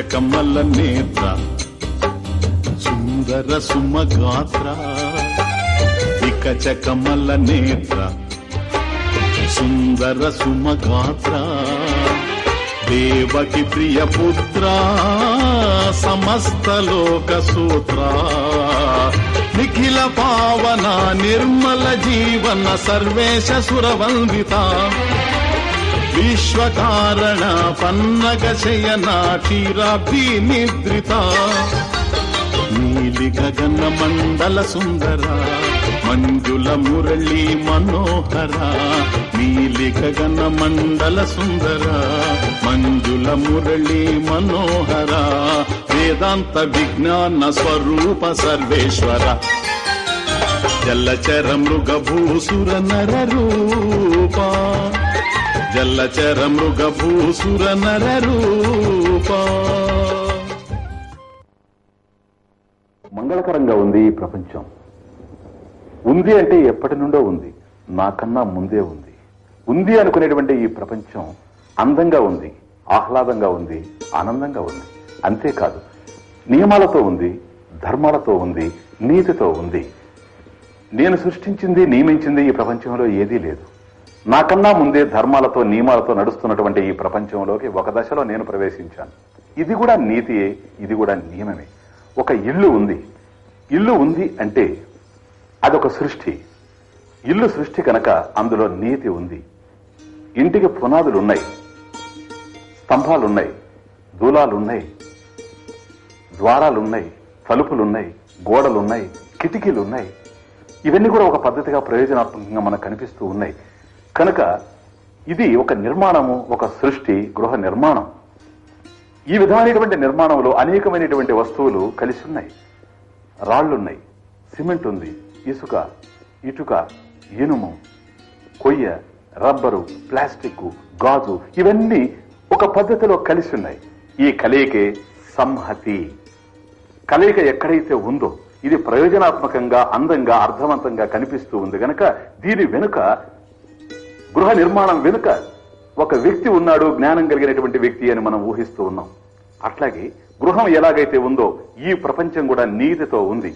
కమల నేత్ర సుందర సుమగాత్ర వికచ కమల నేత్ర సుందర సుమగాత్ర. దేవకి ప్రియ పుత్ర సమస్త లోక సూత్ర. నిఖిల పావన నిర్మల జీవన సర్వేశ సురవందిత. విశ్వకారణ పన్నగ శయన క్షీరాబ్ది నిద్రిత నీలి గగన మండల సుందర మంజుల మురళి మనోహర. నీలి గగన మండల సుందర మంజుల మురళి మనోహర. వేదాంత విజ్ఞాన స్వరూప సర్వేశ్వర. జల్లచర మృగభూసుర నర చల్లచర మృగభూసుర నర రూప. మంగళకరంగా ఉంది ఈ ప్రపంచం. ఉంది అంటే ఎప్పటి నుండో ఉంది. నాకన్నా ముందే ఉంది. ఉంది అనుకునేటువంటి ఈ ప్రపంచం అందంగా ఉంది ఆహ్లాదంగా ఉంది ఆనందంగా ఉంది. అంతేకాదు నియమాలతో ఉంది ధర్మాలతో ఉంది నీతితో ఉంది. నేను సృష్టించింది నియమించింది ఈ ప్రపంచంలో ఏదీ లేదు. నాకన్నా ముందే ధర్మాలతో నియమాలతో నడుస్తున్నటువంటి ఈ ప్రపంచంలోకి ఒక దశలో నేను ప్రవేశించాను. ఇది కూడా నీతియే ఇది కూడా నియమమే. ఒక ఇల్లు ఉంది. ఇల్లు ఉంది అంటే అదొక సృష్టి. ఇల్లు సృష్టి కనుక అందులో నీతి ఉంది. ఇంటికి పునాదులు ఉన్నాయి స్తంభాలున్నాయి. దూలాలున్నాయి. ద్వారాలున్నాయి. తలుపులున్నాయి. గోడలున్నాయి. కిటికీలున్నాయి. ఇవన్నీ కూడా ఒక పద్ధతిగా ప్రయోజనాత్మకంగా మనకు కనిపిస్తూ ఉన్నాయి. కనుక ఇది ఒక నిర్మాణము ఒక సృష్టి గృహ నిర్మాణం. ఈ విధమైనటువంటి నిర్మాణంలో అనేకమైనటువంటి వస్తువులు కలిసి ఉన్నాయి రాళ్ళున్నాయి సిమెంట్ ఉంది ఇసుక ఇటుక ఇనుము కొయ్య రబ్బరు ప్లాస్టిక్ గాజు ఇవన్నీ ఒక పద్ధతిలో కలిసి ఉన్నాయి ఈ కలయికే సంహతి. కలయిక ఎక్కడైతే ఉందో ఇది ప్రయోజనాత్మకంగా అందంగా అర్థవంతంగా కనిపిస్తూ ఉంది. గనక దీని వెనుక గృహ నిర్మాణం వెనుక ఒక వ్యక్తి ఉన్నాడు జ్ఞానం కలిగినటువంటి వ్యక్తి అని మనం ఊహిస్తూ ఉన్నాం. అట్లాగే గృహం ఎలాగైతే ఉందో ఈ ప్రపంచం కూడా నీతితో ఉంది.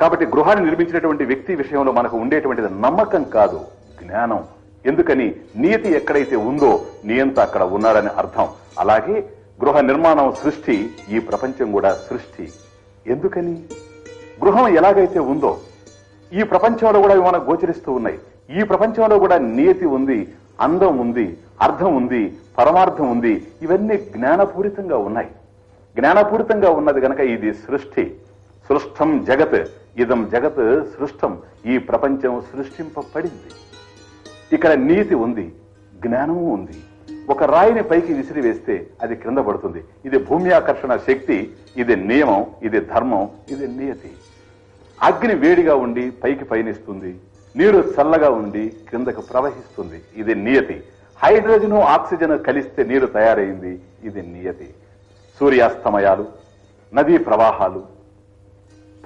కాబట్టి గృహాన్ని నిర్మించినటువంటి వ్యక్తి విషయంలో మనకు ఉండేటువంటిది నమ్మకం కాదు జ్ఞానం. ఎందుకని? నీతి ఎక్కడైతే ఉందో నియంత అక్కడ ఉన్నాడని అర్థం. అలాగే గృహ నిర్మాణం సృష్టి ఈ ప్రపంచం కూడా సృష్టి. ఎందుకని? గృహం ఎలాగైతే ఉందో ఈ ప్రపంచంలో కూడా ఇవి మనకు గోచరిస్తూ ఉన్నాయి. ఈ ప్రపంచంలో కూడా నియతి ఉంది అందం ఉంది అర్థం ఉంది పరమార్థం ఉంది. ఇవన్నీ జ్ఞానపూరితంగా ఉన్నాయి. జ్ఞానపూరితంగా ఉన్నది గనక ఇది సృష్టి. సృష్టం జగత్. ఇదం జగత్ సృష్టం. ఈ ప్రపంచం సృష్టింపబడింది. ఇక్కడ నీతి ఉంది జ్ఞానము ఉంది. ఒక రాయిని పైకి విసిరివేస్తే అది క్రింద పడుతుంది. ఇది భూమి ఆకర్షణ శక్తి ఇది నియమం ఇది ధర్మం ఇది నియతి అగ్ని వేడిగా ఉండి పైకి పయనిస్తుంది. నీరు చల్లగా ఉండి క్రిందకు ప్రవహిస్తుంది. ఇది నియతి. హైడ్రోజన్ ఆక్సిజన్ కలిస్తే నీరు తయారైంది. ఇది నియతి. సూర్యాస్తమయాలు నదీ ప్రవాహాలు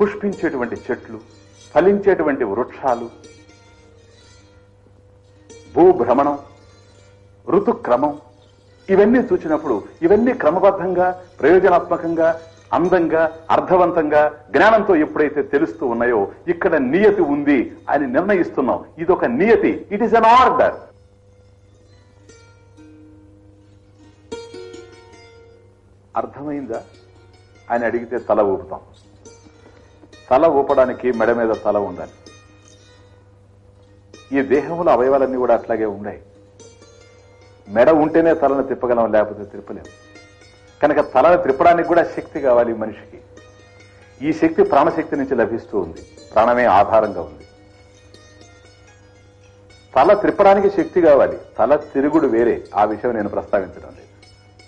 పుష్పించేటువంటి చెట్లు ఫలించేటువంటి వృక్షాలు భూభ్రమణం ఋతుక్రమం ఇవన్నీ చూసినప్పుడు ఇవన్నీ క్రమబద్ధంగా ప్రయోజనాత్మకంగా అందంగా అర్థవంతంగా జ్ఞానంతో ఎప్పుడైతే తెలుస్తూ ఉన్నాయో ఇక్కడ నియతి ఉంది అని నిర్ణయిస్తున్నాం. ఇది ఒక నియతి. ఇట్ ఈస్ అన్ ఆర్డర్ అర్థమైందా? అని అడిగితే తల ఊపుతాం. తల ఊపడానికి మెడ మీద తల ఉండాలి. ఈ దేహంలో అవయవాలన్నీ కూడా అట్లాగే ఉన్నాయి మెడ ఉంటేనే తలను తిప్పగలం లేకపోతే తిప్పలేము కనుక తలను త్రిప్పడానికి కూడా శక్తి కావాలి మనిషికి. ఈ శక్తి ప్రాణశక్తి నుంచి లభిస్తూ ఉంది. ప్రాణమే ఆధారంగా ఉంది. తల త్రిప్పడానికి శక్తి కావాలి. తల తిరుగుడు వేరే. ఆ విషయం నేను ప్రస్తావించడం లేదు.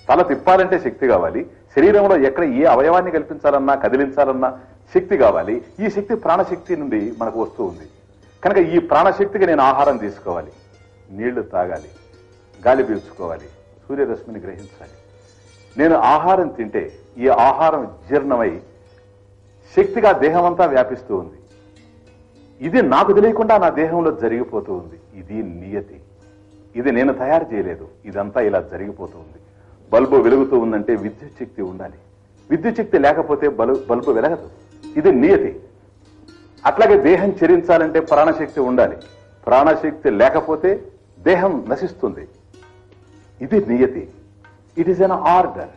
తల తిప్పాలంటే శక్తి కావాలి. శరీరంలో ఎక్కడ ఏ అవయవాన్ని కల్పించాలన్నా కదిలించాలన్నా శక్తి కావాలి. ఈ శక్తి ప్రాణశక్తి నుండి మనకు వస్తూ ఉంది. కనుక ఈ ప్రాణశక్తికి నేను ఆహారం తీసుకోవాలి. నీళ్ళు తాగాలి. గాలి పీల్చుకోవాలి. సూర్యరశ్మిని గ్రహించాలి. నేను ఆహారం తింటే ఈ ఆహారం జీర్ణమై శక్తిగా దేహమంతా వ్యాపిస్తూ ఉంది. ఇది నాకు తెలియకుండా నా దేహంలో జరిగిపోతూ ఉంది. ఇది నియతి. ఇది నేను తయారు చేయలేదు. ఇదంతా ఇలా జరిగిపోతూ ఉంది. బల్బు వెలుగుతూ ఉందంటే విద్యుత్ శక్తి ఉండాలి. విద్యుత్ శక్తి లేకపోతే బలు బల్బు వెలగదు. ఇది నియతి. అట్లాగే దేహం చెరించాలంటే ప్రాణశక్తి ఉండాలి. ప్రాణశక్తి లేకపోతే దేహం నశిస్తుంది. ఇది నియతి. ఇట్ ఈస్ ఎన్ ఆర్డర్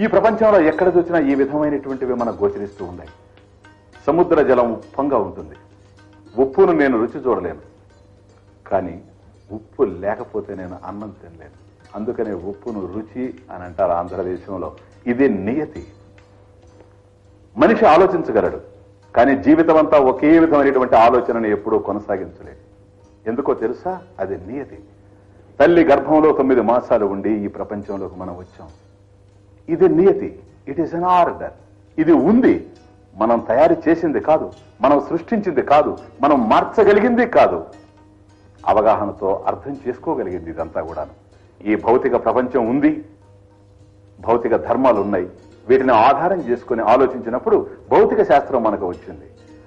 ఈ ప్రపంచంలో ఎక్కడ చూసినా ఈ విధమైనటువంటివి మనకు గోచరిస్తూ ఉన్నాయి. సముద్ర జలం ఉప్పంగా ఉంటుంది. ఉప్పును నేను రుచి చూడలేను. కానీ ఉప్పు లేకపోతే నేను అన్నం తినలేను. అందుకనే ఉప్పును రుచి అని అంటారు ఆంధ్రదేశంలో. ఇది నియతి. మనిషి ఆలోచించగలడు. కానీ జీవితం అంతా ఒకే విధమైనటువంటి ఆలోచనను ఎప్పుడూ కొనసాగించలేదు ఎందుకో తెలుసా? అది నియతి. తల్లి గర్భంలో తొమ్మిది మాసాలు ఉండి ఈ ప్రపంచంలోకి మనం వచ్చాం. ఇది నియతి. ఇట్ ఈస్ అన్ ఆర్డర్ ఇది ఉంది. మనం తయారు చేసింది కాదు. మనం సృష్టించింది కాదు. మనం మార్చగలిగింది కాదు. అవగాహనతో అర్థం చేసుకోగలిగింది ఇదంతా కూడాను. ఈ భౌతిక ప్రపంచం ఉంది. భౌతిక ధర్మాలు ఉన్నాయి. వీటిని ఆధారం చేసుకుని ఆలోచించినప్పుడు భౌతిక శాస్త్రం మనకు వచ్చింది.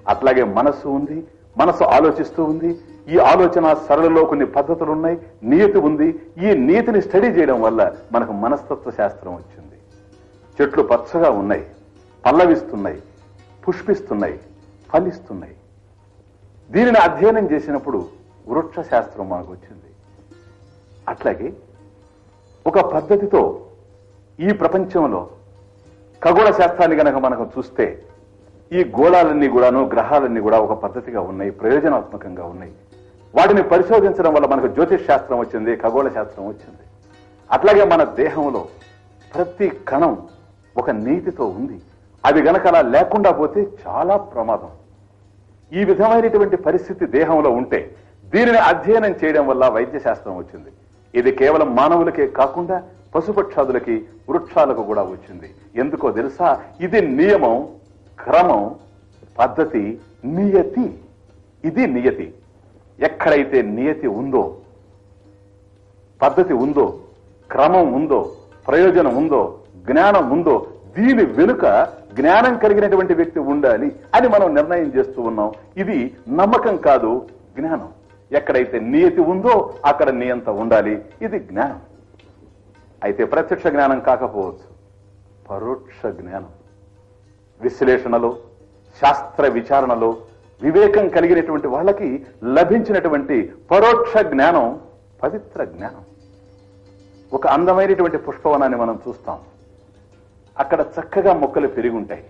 అట్లాగే మనస్సు ఉంది. మనసు ఆలోచిస్తూ ఉంది. ఈ ఆలోచన సరళలో కొన్ని పద్ధతులు ఉన్నాయి నియతి ఉంది. ఈ నీతిని స్టడీ చేయడం వల్ల మనకు మనస్తత్వ శాస్త్రం వచ్చింది. చెట్లు పచ్చగా ఉన్నాయి. పల్లవిస్తున్నాయి. పుష్పిస్తున్నాయి. ఫలిస్తున్నాయి. దీనిని అధ్యయనం చేసినప్పుడు వృక్ష శాస్త్రం మనకు వచ్చింది. అట్లాగే ఒక పద్ధతితో ఈ ప్రపంచంలో ఖగోళ శాస్త్రాన్ని గనక మనకు చూస్తే ఈ గోళాలన్నీ కూడాను గ్రహాలన్నీ కూడా ఒక పద్ధతిగా ఉన్నాయి ప్రయోజనాత్మకంగా ఉన్నాయి. వాటిని పరిశోధించడం వల్ల మనకు జ్యోతిష్ శాస్త్రం వచ్చింది ఖగోళ శాస్త్రం వచ్చింది. అట్లాగే మన దేహంలో ప్రతి కణం ఒక నీతితో ఉంది. అది గనక అలా లేకుండా పోతే చాలా ప్రమాదం. ఈ విధమైనటువంటి పరిస్థితి దేహంలో ఉంటే దీనిని అధ్యయనం చేయడం వల్ల వైద్య శాస్త్రం వచ్చింది. ఇది కేవలం మానవులకే కాకుండా పశుపక్షాదులకి వృక్షాలకు కూడా వచ్చింది. ఎందుకో తెలుసా? ఇది నియమం క్రమం పద్ధతి నియతి. ఇది నియతి. ఎక్కడైతే నియతి ఉందో పద్ధతి ఉందో క్రమం ఉందో ప్రయోజనం ఉందో జ్ఞానం ఉందో దీని వెనుక జ్ఞానం కలిగినటువంటి వ్యక్తి ఉండాలి అని మనం నిర్ణయం చేస్తూ ఉన్నాం. ఇది నమ్మకం కాదు జ్ఞానం. ఎక్కడైతే నియతి ఉందో అక్కడ నియంత ఉండాలి. ఇది జ్ఞానం. అయితే ప్రత్యక్ష జ్ఞానం కాకపోవచ్చు. పరోక్ష జ్ఞానం. విశ్లేషణలో శాస్త్ర విచారణలో వివేకం కలిగినటువంటి వాళ్ళకి లభించినటువంటి పరోక్ష జ్ఞానం పవిత్ర జ్ఞానం. ఒక అందమైనటువంటి పుష్పవనాన్ని మనం చూస్తాం. అక్కడ చక్కగా మొక్కలు పెరిగి ఉంటాయి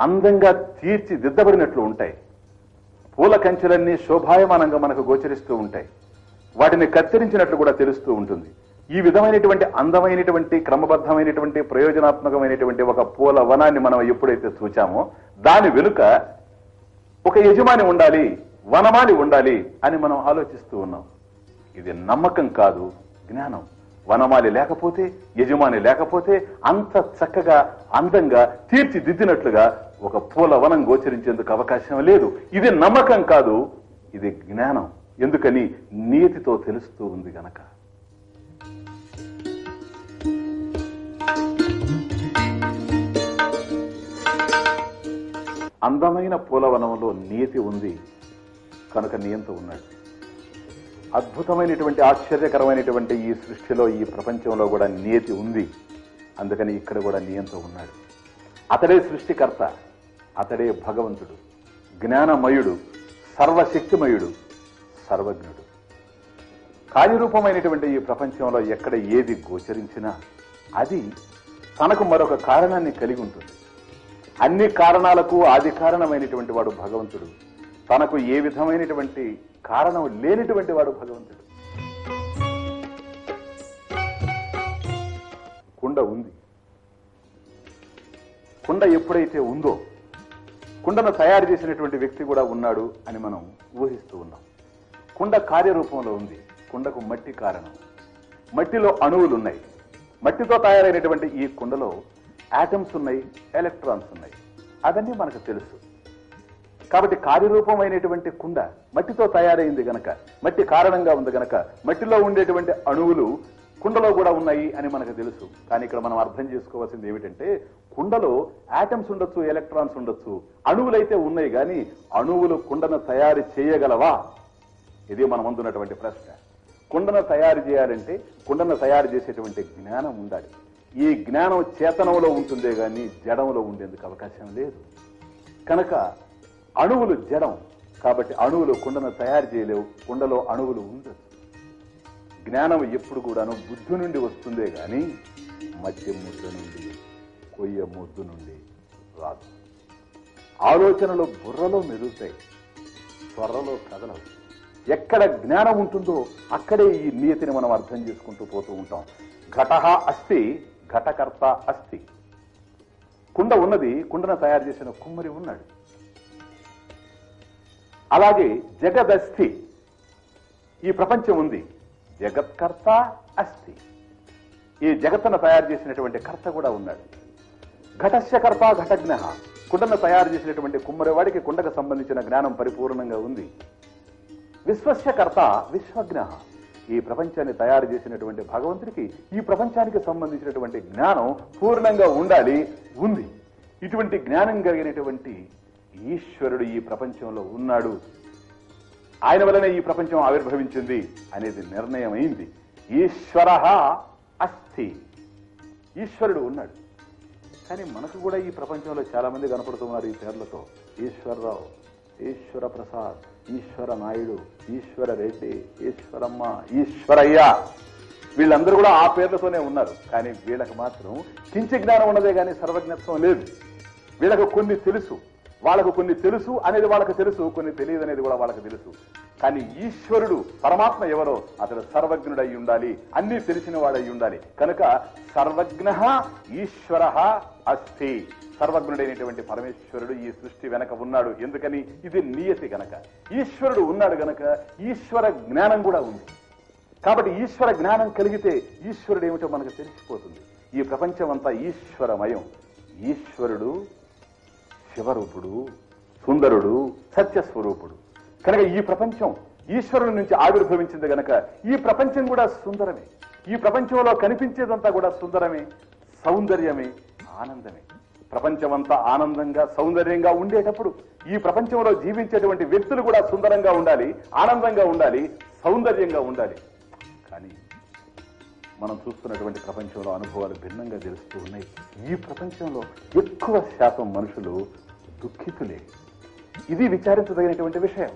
అందంగా తీర్చిదిద్దబడినట్లు ఉంటాయి. పూల కంచెలన్నీ శోభాయమానంగా మనకు గోచరిస్తూ ఉంటాయి. వాటిని కత్తిరించినట్లు కూడా తెలుస్తూ ఉంటుంది. ఈ విధమైనటువంటి అందమైనటువంటి క్రమబద్ధమైనటువంటి ప్రయోజనాత్మకమైనటువంటి ఒక పూల వనాన్ని మనం ఎప్పుడైతే చూచామో దాని వెనుక ఒక యజమాని ఉండాలి వనమాలి ఉండాలి అని మనం ఆలోచిస్తూ ఉన్నాం. ఇది నమ్మకం కాదు జ్ఞానం. వనమాలి లేకపోతే యజమాని లేకపోతే అంత చక్కగా అందంగా తీర్చిదిద్దినట్లుగా ఒక పూల వనం గోచరించేందుకు అవకాశం లేదు. ఇది నమ్మకం కాదు ఇది జ్ఞానం. ఎందుకని నీతితో తెలుస్తూ ఉంది గనక. అందమైన పూలవనంలో నియతి ఉంది కనుక నియంత ఉన్నాడు అద్భుతమైనటువంటి ఆశ్చర్యకరమైనటువంటి ఈ సృష్టిలో ఈ ప్రపంచంలో కూడా నియతి ఉంది. అందుకని ఇక్కడ కూడా నియంత ఉన్నాడు. అతడే సృష్టికర్త అతడే భగవంతుడు జ్ఞానమయుడు సర్వశక్తిమయుడు సర్వజ్ఞుడు. కార్యరూపమైనటువంటి ఈ ప్రపంచంలో ఎక్కడ ఏది గోచరించినా అది తనకు మరొక కారణాన్ని కలిగి ఉంటుంది. అన్ని కారణాలకు ఆది కారణమైనటువంటి వాడు భగవంతుడు. తనకు ఏ విధమైనటువంటి కారణం లేనిటువంటి వాడు భగవంతుడు. కుండ ఉంది. కుండ ఎప్పుడైతే ఉందో కుండను తయారు చేసినటువంటి వ్యక్తి కూడా ఉన్నాడు అని మనం ఊహిస్తూ ఉన్నాం. కుండ కార్యరూపంలో ఉంది. కుండకు మట్టి కారణం. మట్టిలో అణువులు ఉన్నాయి మట్టితో తయారైనటువంటి ఈ కుండలో యాటమ్స్ ఉన్నాయి ఎలక్ట్రాన్స్ ఉన్నాయి. అవన్నీ మనకు తెలుసు. కాబట్టి కార్యరూపమైనటువంటి కుండ మట్టితో తయారైంది గనక మట్టి కారణంగా ఉంది గనక మట్టిలో ఉండేటువంటి అణువులు కుండలో కూడా ఉన్నాయి అని మనకు తెలుసు. కానీ ఇక్కడ మనం అర్థం చేసుకోవాల్సింది ఏమిటంటే కుండలో ఆటమ్స్ ఉండొచ్చు ఎలక్ట్రాన్స్ ఉండొచ్చు అణువులైతే ఉన్నాయి కానీ అణువులు కుండను తయారు చేయగలవా? ఇది మన ముందున్నటువంటి ప్రశ్న. కుండను తయారు చేయాలంటే కుండను తయారు చేసేటువంటి జ్ఞానం ఉండాలి. ఈ జ్ఞానం చేతనంలో ఉంటుందే గాని జడంలో ఉండేందుకు అవకాశం లేదు. కనుక అణువులు జడం కాబట్టి అణువులు కుండను తయారు చేయలేవు కుండలో అణువులు ఉండదు జ్ఞానం ఎప్పుడు కూడాను బుద్ధి నుండి వస్తుందే గాని మధ్య ముద్ద నుండి కొయ్య ముద్దు నుండి రాదు. ఆలోచనలు బుర్రలో మెరుగుతాయి త్వరలో కదలవు. ఎక్కడ జ్ఞానం ఉంటుందో అక్కడే ఈ నియతిని మనం అర్థం చేసుకుంటూ పోతూ ఉంటాం. ఘట అస్తి ఘటకర్త అస్థి. కుండ ఉన్నది కుండను తయారు చేసిన కుమ్మరి ఉన్నాడు. అలాగే జగదస్థి. ఈ ప్రపంచం ఉంది. జగత్కర్త అస్థి. ఈ జగత్తును తయారు చేసినటువంటి కర్త కూడా ఉన్నాడు. ఘటస్యకర్త ఘటజ్ఞ. కుండను తయారు చేసినటువంటి కుమ్మరివాడికి కుండకు సంబంధించిన జ్ఞానం పరిపూర్ణంగా ఉంది. విశ్వస్యకర్త విశ్వజ్ఞ. ఈ ప్రపంచాన్ని తయారు చేసినటువంటి భగవంతుడికి ఈ ప్రపంచానికి సంబంధించినటువంటి జ్ఞానం పూర్ణంగా ఉండాలి ఉంది. ఇటువంటి జ్ఞానం కలిగినటువంటి ఈశ్వరుడు ఈ ప్రపంచంలో ఉన్నాడు. ఆయన వలనే ఈ ప్రపంచం ఆవిర్భవించింది అనేది నిర్ణయం అయింది ఈశ్వర అస్థి. ఈశ్వరుడు ఉన్నాడు. కానీ మనకు కూడా ఈ ప్రపంచంలో చాలా మంది కనపడుతున్నారు ఈ పేర్లతో. ఈశ్వరరావు. ఈశ్వర ప్రసాద్ ఈశ్వర నాయుడు ఈశ్వర రెడ్డి ఈశ్వరమ్మ ఈశ్వరయ్య. వీళ్ళందరూ కూడా ఆ పేర్లతోనే ఉన్నారు. కానీ వీళ్ళకి మాత్రం కించి జ్ఞానం ఉన్నదే కానీ సర్వజ్ఞత్వం లేదు. వీళ్ళకు కొన్ని తెలుసు. వాళ్ళకు కొన్ని తెలుసు అనేది వాళ్ళకి తెలుసు. కొన్ని తెలియదు అనేది కూడా వాళ్ళకి తెలుసు. కానీ ఈశ్వరుడు పరమాత్మ ఎవరో అతడు సర్వజ్ఞుడై ఉండాలి. అన్ని తెలిసిన వాడై ఉండాలి. కనుక సర్వజ్ఞ ఈశ్వర అస్థి సర్వజ్ఞుడైనటువంటి పరమేశ్వరుడు ఈ సృష్టి వెనక ఉన్నాడు. ఎందుకని? ఇది నియతి గనక. ఈశ్వరుడు ఉన్నాడు గనక ఈశ్వర జ్ఞానం కూడా ఉంది. కాబట్టి ఈశ్వర జ్ఞానం కలిగితే ఈశ్వరుడు ఏమిటో మనకు తెలిసిపోతుంది. ఈ ప్రపంచం అంతా ఈశ్వరమయం. ఈశ్వరుడు శివరూపుడు సుందరుడు సత్యస్వరూపుడు. కనుక ఈ ప్రపంచం ఈశ్వరుడి నుంచి ఆవిర్భవించింది గనక ఈ ప్రపంచం కూడా సుందరమే. ఈ ప్రపంచంలో కనిపించేదంతా కూడా సుందరమే సౌందర్యమే ఆనందమే. ప్రపంచమంతా ఆనందంగా సౌందర్యంగా ఉండేటప్పుడు ఈ ప్రపంచంలో జీవించేటువంటి వ్యక్తులు కూడా సుందరంగా ఉండాలి ఆనందంగా ఉండాలి సౌందర్యంగా ఉండాలి. కానీ మనం చూస్తున్నటువంటి ప్రపంచంలో అనుభవాలు భిన్నంగా తెలుస్తూ ఉన్నాయి. ఈ ప్రపంచంలో ఎక్కువ శాతం మనుషులు దుఃఖితులే. ఇది విచారించదగినటువంటి విషయం.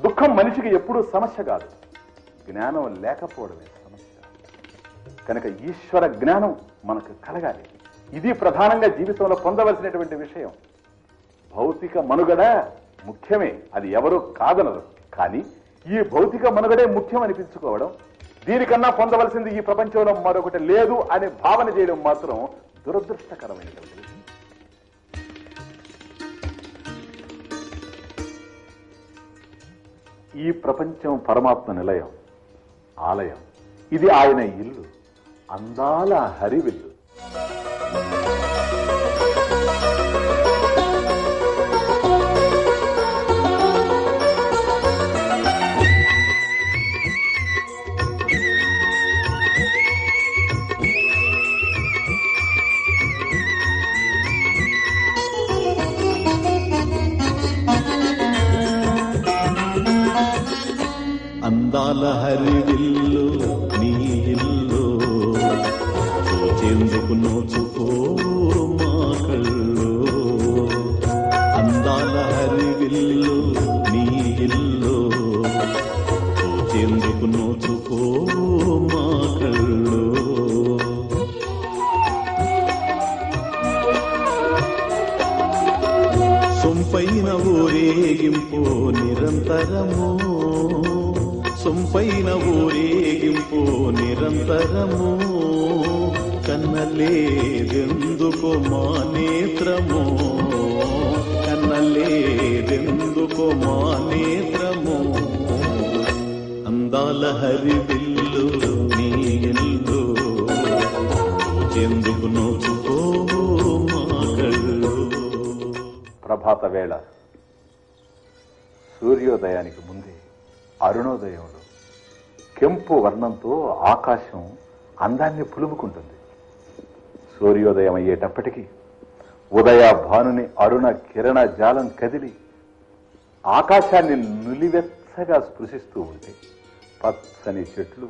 దుఃఖం మనిషికి ఎప్పుడూ సమస్య కాదు. జ్ఞానం లేకపోవడమే సమస్య. కనుక ఈశ్వర జ్ఞానం మనకు కలగాలి. ఇది ప్రధానంగా జీవితంలో పొందవలసినటువంటి విషయం. భౌతిక మనుగడ ముఖ్యమే. అది ఎవరు కాదనరు. కానీ ఈ భౌతిక మనుగడే ముఖ్యం అనిపించుకోవడం దీనికన్నా పొందవలసింది ఈ ప్రపంచంలో మరొకటి లేదు అనే భావన చేయడం మాత్రం దురదృష్టకరమైనటువంటి ఈ ప్రపంచం పరమాత్మ నిలయం ఆలయం. ఇది ఆయన ఇల్లు అందాల హరివిల్లు. సొంపైన ఊరేగింపు నిరంతరము. సొంపైన ఊరేగింపు నిరంతరము. కన్నలేదెందుకు మా నేత్రము. కన్నలేదెందుకు మా నేత్రము. అందాల హరివిల్లు నీ ఎందుకు ప్రభాత వేళ. సూర్యోదయానికి ముందే అరుణోదయంలో కెంపు వర్ణంతో ఆకాశం అందాన్ని పులుముకుంటుంది. సూర్యోదయం అయ్యేటప్పటికీ ఉదయ భానుని అరుణ కిరణ జాలం కదిలి ఆకాశాన్ని నులివెచ్చగా స్పృశిస్తూ ఉంటే పచ్చని చెట్లు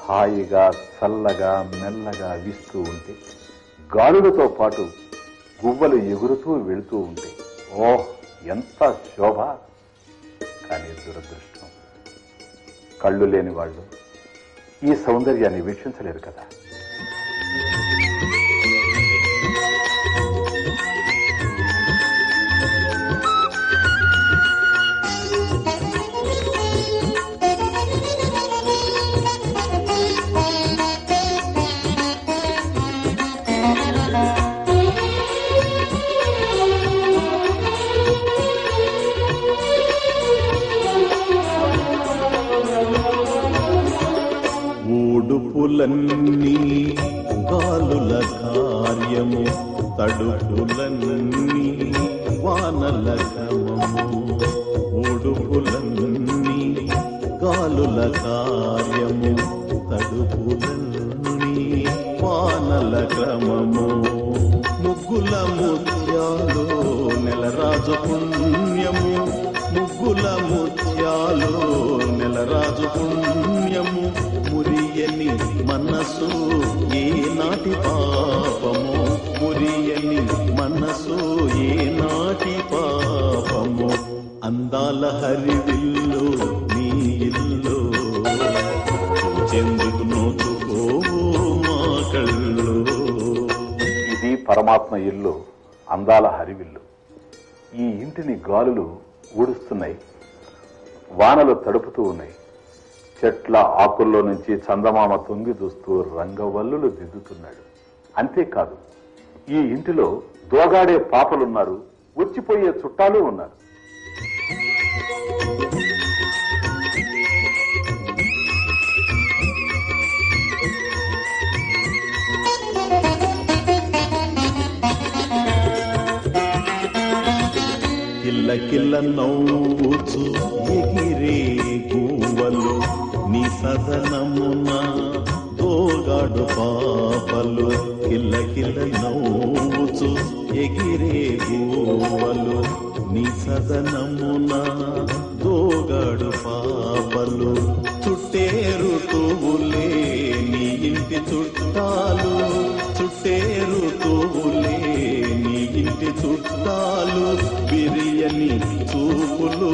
హాయిగా చల్లగా మెల్లగా వీస్తూ ఉంటే గాలులతో పాటు గువ్వలు ఎగురుతూ వెళుతూ ఉంటే ఓహ్ ఎంత శోభ! కానీ దురదృష్టం. కళ్ళు లేని వాళ్ళు ఈ సౌందర్యాన్ని వీక్షించలేరు కదా. తడుపులన్నీ గాలుల కార్యము తడుపులన్నీ వానల క్రమము ఉడుపులన్నీ గాలుల కార్యము తడుపులన్నీ వానల క్రమము ముగ్గుల ముత్యాలు నెలరాజు పుణ్యము ముగ్గుల ముత్యాలు రాజు పుణ్యము మురియని మనసు ఏనాటి నాటి పాపము? మురియని మనసు ఏనాటి పాపము? అందాల హరివిల్లు నీ ఇల్లు. చెందుకు నోచుకోవు మా కళ్ళు. ఇది పరమాత్మ ఇల్లు అందాల హరివిల్లు. ఈ ఇంటిని గాలులు ఊడుస్తున్నాయి. వానలు తడుపుతూ ఉన్నాయి. చెట్ల ఆకుల్లో నుంచి చందమామ తొంగి చూస్తూ రంగవల్లులు దిద్దుతున్నాడు. అంతేకాదు ఈ ఇంటిలో దోగాడే పాపలున్నారు వచ్చిపోయే చుట్టాలు ఉన్నారు. కిల్ల నవ్వుచు ఎగిరే గువ్వలు నీ సదనమున దోగాడు పాపలు. కిల్ల కిల్ల నవ్వుచు ఎగిరే గువ్వలు నీ సదనమున దోగాడు పాపలు. చుట్టేరు తువులే నీ ఇంటి చుట్టాలు చుట్టేరు తువులే చుట్టాలు బిరియని చూపులు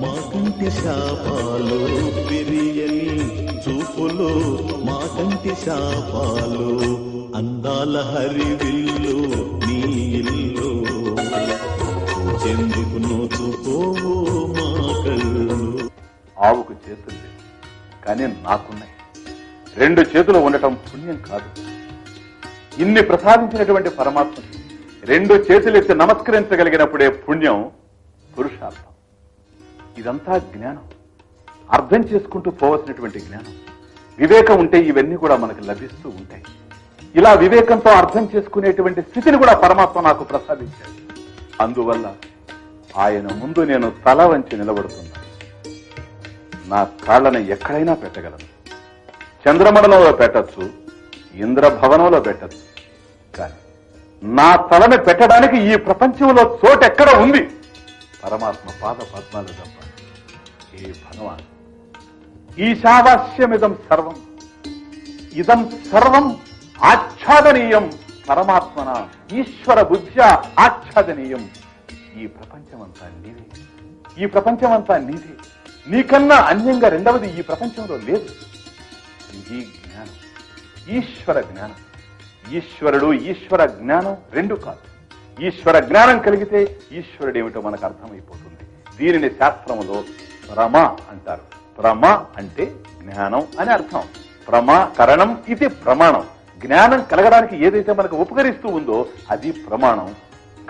మాకంటి శాపాలు. బిరియని చూపులు మాకంటి శాపాలు. అందాల హరివిల్లు నీ ఇల్లు. చెందుకు నోచుకోవు మా కళ్ళు. ఆవుకు చేతులు కానీ నాకున్నాయి. రెండు చేతులు ఉండటం పుణ్యం కాదు. ఇన్ని ప్రసాదించినటువంటి పరమాత్మకి రెండు చేతులెత్తి నమస్కరించగలిగినప్పుడే పుణ్యం పురుషార్థం. ఇదంతా జ్ఞానం. అర్థం చేసుకుంటూ పోవలసినటువంటి జ్ఞానం. వివేకం ఉంటే ఇవన్నీ కూడా మనకు లభిస్తూ ఉంటాయి. ఇలా వివేకంతో అర్థం చేసుకునేటువంటి స్థితిని కూడా పరమాత్మ నాకు ప్రసాదించాడు. అందువల్ల ఆయన ముందు నేను తల వంచి నిలబడుతున్నాను నా కాళ్ళను ఎక్కడైనా పెట్టగలను. చంద్రమండలంలో పెట్టచ్చు ఇంద్రభవనంలో పెట్టచ్చు. కానీ నా తలని పెట్టడానికి ఈ ప్రపంచంలో చోటెక్కడ ఉంది? పరమాత్మ పాద పద్మాలు తప్ప ఏ భగవాన్. ఈశావాస్యమిదం సర్వం. ఇదం సర్వం ఆచ్ఛాదనీయం పరమాత్మన. ఈశ్వర బుద్ధ్య ఆచ్ఛాదనీయం. ఈ ప్రపంచమంతా నీదే ఈ ప్రపంచమంతా నీదే. నీకన్నా అన్యంగా రెండవది ఈ ప్రపంచంలో లేదు. ఇది జ్ఞానం. ఈశ్వర జ్ఞానం. ఈశ్వరుడు ఈశ్వర జ్ఞానం రెండు కాదు. ఈశ్వర జ్ఞానం కలిగితే ఈశ్వరుడు ఏమిటో మనకు అర్థమైపోతుంది. దీనిని శాస్త్రంలో ప్రమ అంటారు. ప్రమ అంటే జ్ఞానం అని అర్థం. ప్రమాకరణం ఇది ప్రమాణం. జ్ఞానం కలగడానికి ఏదైతే మనకు ఉపకరిస్తూ ఉందో అది ప్రమాణం.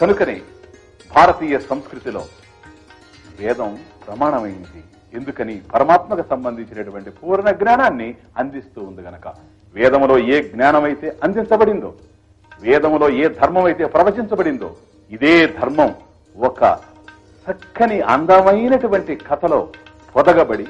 కనుకనే భారతీయ సంస్కృతిలో వేదం ప్రమాణమైంది. ఎందుకని? పరమాత్మకు సంబంధించినటువంటి పూర్ణ జ్ఞానాన్ని అందిస్తూ ఉంది గనక. వేదములో ఏ జ్ఞానమైతే అందించబడిందో వేదములో ఏ ధర్మం అయితే ప్రవచించబడిందో ఇదే ధర్మం ఒక చక్కని అందమైనటువంటి కథలో పొదగబడి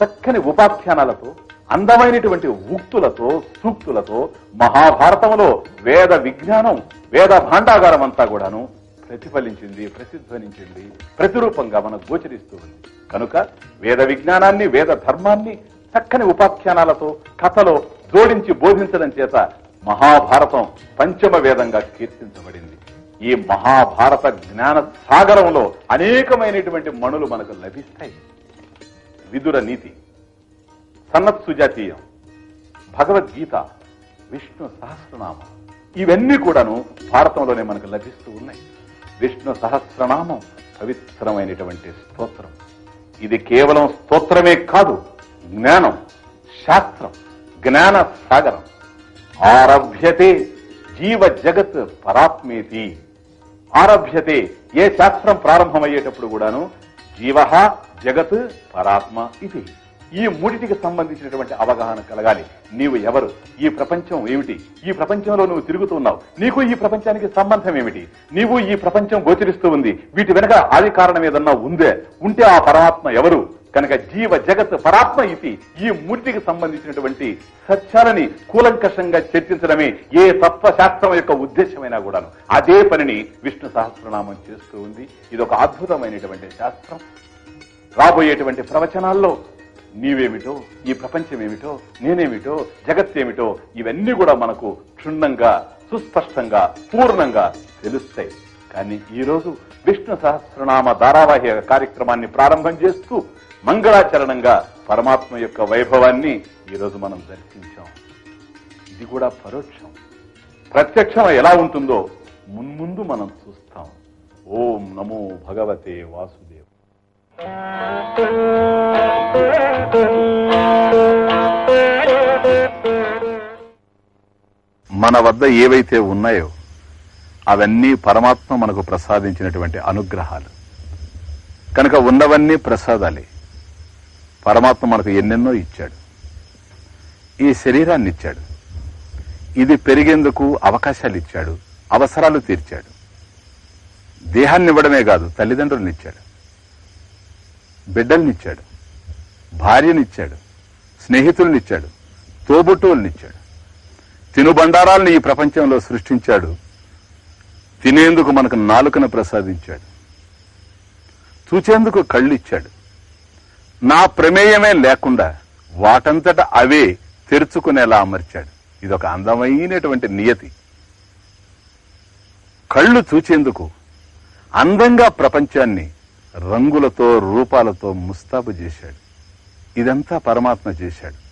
చక్కని ఉపాఖ్యానాలతో అందమైనటువంటి ఉక్తులతో సూక్తులతో మహాభారతములో వేద విజ్ఞానం వేద భాండాగారం అంతా కూడాను ప్రతిఫలించింది ప్రతిధ్వనించింది ప్రతిరూపంగా మనకు గోచరిస్తూ ఉంది. కనుక వేద విజ్ఞానాన్ని వేద ధర్మాన్ని చక్కని ఉపాఖ్యానాలతో కథలో జోడించి బోధించడం చేత మహాభారతం పంచమ వేదంగా కీర్తించబడింది. ఈ మహాభారత జ్ఞాన సాగరంలో అనేకమైనటువంటి మణులు మనకు లభిస్తాయి. విదుర నీతి సన్నత్ సుజాతీయం భగవద్గీత విష్ణు సహస్రనామం ఇవన్నీ కూడాను భారతంలోనే మనకు లభిస్తూ ఉన్నాయి. విష్ణు సహస్రనామం పవిత్రమైనటువంటి స్తోత్రం. ఇది కేవలం స్తోత్రమే కాదు జ్ఞానం శాస్త్రం జ్ఞాన సాగరం ఆరభ్యతే జీవ జగత్ పరాత్మేతి. ఆరభ్యతే ఏ శాస్త్రం ప్రారంభమయ్యేటప్పుడు కూడాను జీవ జగత్ పరాత్మ ఇది. ఈ మూడిటికి సంబంధించినటువంటి అవగాహన కలగాలి. నీవు ఎవరు? ఈ ప్రపంచం ఏమిటి? ఈ ప్రపంచంలో నువ్వు తిరుగుతున్నావు నీకు ఈ ప్రపంచానికి సంబంధం ఏమిటి? నీవు ఈ ప్రపంచం గోచరిస్తూ ఉంది. వీటి వెనక ఆది కారణం ఏదన్నా ఉందే? ఉంటే ఆ పరమాత్మ ఎవరు? కనుక జీవ జగత్ పరాత్మ ఇది ఈ మూర్తికి సంబంధించినటువంటి సత్యాలని కూలంకషంగా చర్చించడమే ఏ తత్వశాస్త్రం యొక్క ఉద్దేశమైనా కూడాను. అదే పనిని విష్ణు సహస్రనామం చేస్తూ ఉంది. ఇది ఒక అద్భుతమైనటువంటి శాస్త్రం. రాబోయేటువంటి ప్రవచనాల్లో నీవేమిటో ఈ ప్రపంచం ఏమిటో నేనేమిటో జగత్తేమిటో ఇవన్నీ కూడా మనకు క్షుణ్ణంగా సుస్పష్టంగా పూర్ణంగా తెలుస్తాయి. కానీ ఈ రోజు విష్ణు సహస్రనామ ధారావాహిక కార్యక్రమాన్ని ప్రారంభం చేస్తూ మంగళాచరణంగా పరమాత్మ యొక్క వైభవాన్ని ఈరోజు మనం దర్శించాం. ఇది కూడా పరోక్షం. ప్రత్యక్షం ఎలా ఉంటుందో మున్ముందు మనం చూస్తాం. ఓం నమో భగవతే వాసుదేవ. మన వద్ద ఏవైతే ఉన్నాయో అవన్నీ పరమాత్మ మనకు ప్రసాదించినటువంటి అనుగ్రహాలు. కనుక ఉన్నవన్నీ ప్రసాదాలే. పరమాత్మ మనకు ఎన్నెన్నో ఇచ్చాడు. ఈ శరీరాన్ని ఇచ్చాడు ఇది పెరిగేందుకు అవకాశాలు ఇచ్చాడు అవసరాలు తీర్చాడు. దేహాన్ని ఇవ్వడమే కాదు తల్లిదండ్రులను ఇచ్చాడు బిడ్డల్నిచ్చాడు. భార్యనిచ్చాడు. స్నేహితుల్నిచ్చాడు. తోబుట్టువులనిచ్చాడు. తినుబండారాలను ఈ ప్రపంచంలో సృష్టించాడు. తినేందుకు మనకు నాలుకను ప్రసాదించాడు. చూచేందుకు కళ్ళు ఇచ్చాడు నా ప్రమేయమే లేకుండా వాటంతట అవే తెరుచుకునేలా అమర్చాడు. ఇదొక అందమైనటువంటి నియతి. కళ్ళు చూచేందుకు అందంగా ప్రపంచాన్ని రంగులతో రూపాలతో ముస్తాబు చేశాడు. ఇదంతా పరమాత్మ చేశాడు.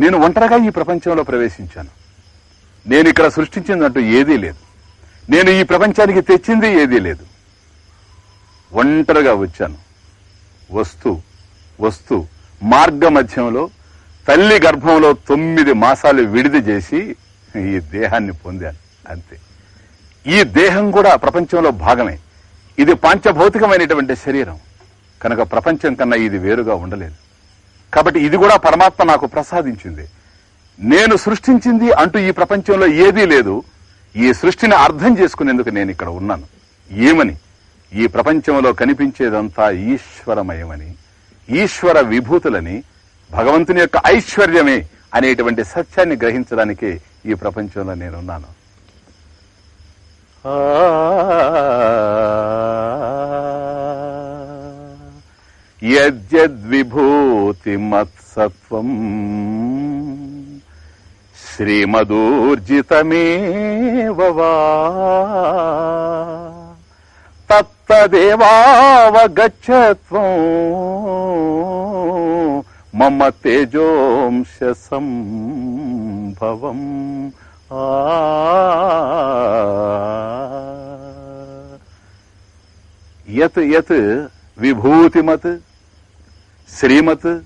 నేను ఒంటరిగా ఈ ప్రపంచంలో ప్రవేశించాను. నేను ఇక్కడ సృష్టించిందంటూ ఏదీ లేదు. నేను ఈ ప్రపంచానికి తెచ్చింది ఏదీ లేదు. ఒంటరిగా వచ్చాను. వస్తూ వస్తూ. మార్గ మధ్యంలో తల్లి గర్భంలో తొమ్మిది మాసాలు విడిది చేసి ఈ దేహాన్ని పొందాను. అంతే. ఈ దేహం కూడా ప్రపంచంలో భాగమే. ఇది పాంచభౌతికమైనటువంటి శరీరం. కనుక ప్రపంచం కన్నా ఇది వేరుగా ఉండలేదు. కాబట్టి ఇది కూడా పరమాత్మ నాకు ప్రసాదించింది. నేను సృష్టించింది అంటూ ఈ ప్రపంచంలో ఏదీ లేదు. ఈ సృష్టిని అర్థం చేసుకునేందుకు నేను ఇక్కడ ఉన్నాను. ఏమని? ఈ ప్రపంచంలో కనిపించేదంతా ఈశ్వరమయమని ఈశ్వర విభూతులని భగవంతుని యొక్క ఐశ్వర్యమే అనేటువంటి సత్యాన్ని గ్రహించడానికి ఈ ప్రపంచంలో నేనున్నాను. యద్యద్విభూతిమత్సత్వం శ్రీమదూర్జితమేవ తదేవావగచ్చత్వం మమ తేజోంశ సంభవం ఆ. యత్ యత్ విభూతిమత్ శ్రీమత్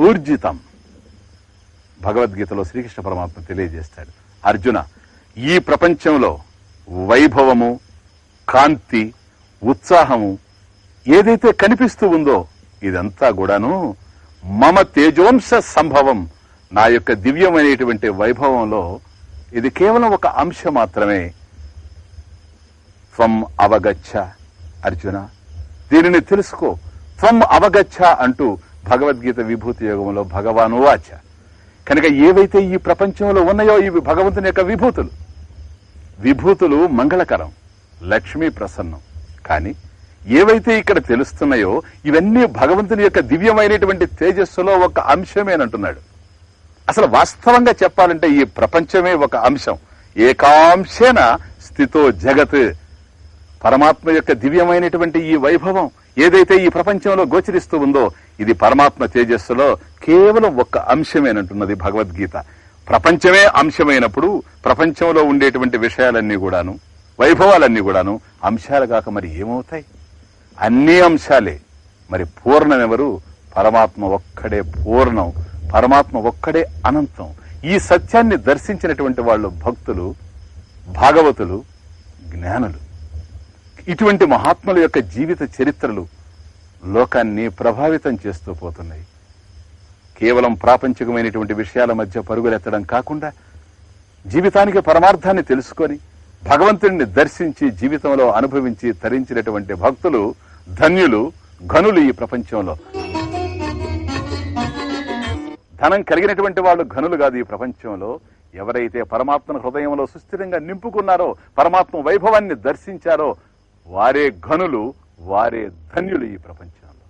ఊర్జితం. భగవద్గీతలో శ్రీకృష్ణ పరమాత్మ తెలియజేస్తాడు. అర్జున ఈ ప్రపంచంలో వైభవము కాంతి ఉత్సాహము ఏదైతే కనిపిస్తూ ఉందో ఇదంతా కూడాను మమ తేజోంశ సంభవం. నా యొక్క దివ్యమైనటువంటి వైభవంలో ఇది కేవలం ఒక అంశం మాత్రమే. త్వం అవగచ్చ అర్జున దీనిని తెలుసుకో. త్వం అవగచ్చ అంటూ భగవద్గీత విభూతి యోగంలో భగవాను వాచ. కనుక ఏవైతే ఈ ప్రపంచంలో ఉన్నాయో ఇవి భగవంతుని యొక్క విభూతులు. విభూతులు మంగళకరం. లక్ష్మీ ప్రసన్నం. కానీ ఏవైతే ఇక్కడ తెలుస్తున్నాయో ఇవన్నీ భగవంతుని యొక్క దివ్యమైనటువంటి తేజస్సులో ఒక అంశమేనంటున్నాడు అసలు వాస్తవంగా చెప్పాలంటే ఈ ప్రపంచమే ఒక అంశం. ఏకాంశేన స్థితో జగత్. పరమాత్మ యొక్క దివ్యమైనటువంటి ఈ వైభవం ఏదైతే ఈ ప్రపంచంలో గోచరిస్తూ ఉందో ఇది పరమాత్మ తేజస్సులో కేవలం ఒక్క అంశమేనంటున్నది భగవద్గీత. ప్రపంచమే అంశమైనప్పుడు ప్రపంచంలో ఉండేటువంటి విషయాలన్నీ కూడాను వైభవాలన్నీ కూడాను అంశాలు కాక మరి ఏమవుతాయి? అన్ని అంశాలే. మరి పూర్ణమెవరు? పరమాత్మ ఒక్కడే పూర్ణం. పరమాత్మ ఒక్కడే అనంతం. ఈ సత్యాన్ని దర్శించినటువంటి వాళ్ళు భక్తులు భాగవతులు జ్ఞానులు. ఇటువంటి మహాత్ముల యొక్క జీవిత చరిత్రలు లోకాన్ని ప్రభావితం చేస్తూ పోతున్నాయి. కేవలం ప్రాపంచికమైనటువంటి విషయాల మధ్య పరుగులెత్తడం కాకుండా జీవితానికి పరమార్థాన్ని తెలుసుకొని భగవంతుడిని దర్శించి జీవితంలో అనుభవించి తరించినటువంటి భక్తులు ధన్యులు ఘనులు ఈ ప్రపంచంలో. ధనం కలిగినటువంటి వాళ్ళు ఘనులు కాదు ఈ ప్రపంచంలో. ఎవరైతే పరమాత్మను హృదయంలో సుస్థిరంగా నింపుకున్నారో పరమాత్మ వైభవాన్ని దర్శించారో వారే ఘనులు వారే ధన్యులు ఈ ప్రపంచంలో.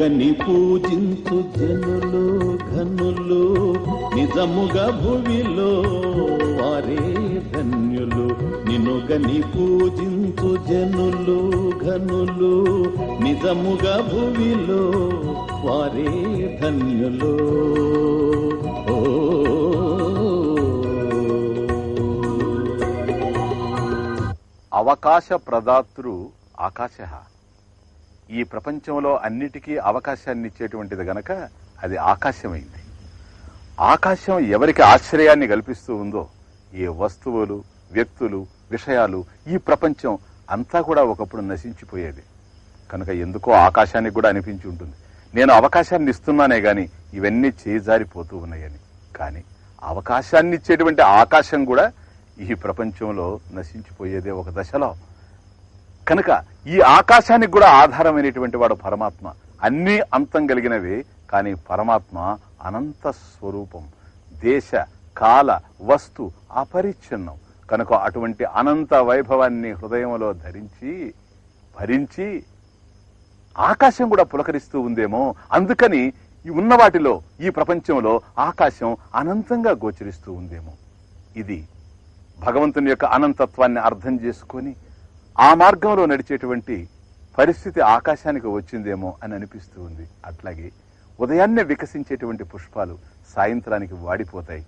గని పూజించు జనులు ఘనులు నిజముగా భువిలో వారే ధన్యులు. నిన్ను గని పూజించు జనులు ఘనులు నిజముగా భువిలో వారే ధన్యులు. అవకాశ ప్రదాతృ ఆకాశ ఈ ప్రపంచంలో అన్నిటికీ అవకాశాన్ని ఇచ్చేటువంటిది గనక అది ఆకాశమైంది. ఆకాశం ఎవరికి ఆశ్రయాన్ని కల్పిస్తూ ఉందో ఏ వస్తువులు వ్యక్తులు విషయాలు ఈ ప్రపంచం అంతా కూడా ఒకప్పుడు నశించిపోయేది. కనుక ఎందుకో ఆకాశానికి కూడా అనిపించి ఉంటుంది. నేను అవకాశాన్ని ఇస్తున్నానే గాని ఇవన్నీ చేజారిపోతూ ఉన్నాయని. కానీ అవకాశాన్ని ఇచ్చేటువంటి ఆకాశం కూడా ఈ ప్రపంచంలో నశించిపోయేదే ఒక దశలో. కనుక ఈ ఆకాశానికి కూడా ఆధారమైనటువంటి వాడు పరమాత్మ. అన్ని అంతం కలిగినవే కానీ పరమాత్మ అనంత స్వరూపం. దేశ కాల వస్తు అపరిచ్ఛిన్నం. కనుక అటువంటి అనంత వైభవాన్ని హృదయంలో ధరించి భరించి ఆకాశం కూడా పులకరిస్తూ ఉందేమో. అందుకని ఉన్న వాటిలో ఈ ప్రపంచంలో ఆకాశం అనంతంగా గోచరిస్తూ ఉందేమో. ఇది భగవంతుని యొక్క అనంతత్వాన్ని అర్థం చేసుకొని ఆ మార్గంలో నడిచేటువంటి పరిస్థితి ఆకాశానికి వచ్చిందేమో అని అనిపిస్తూ ఉంది. అట్లాగే ఉదయాన్నే వికసించేటువంటి పుష్పాలు సాయంత్రానికి వాడిపోతాయి.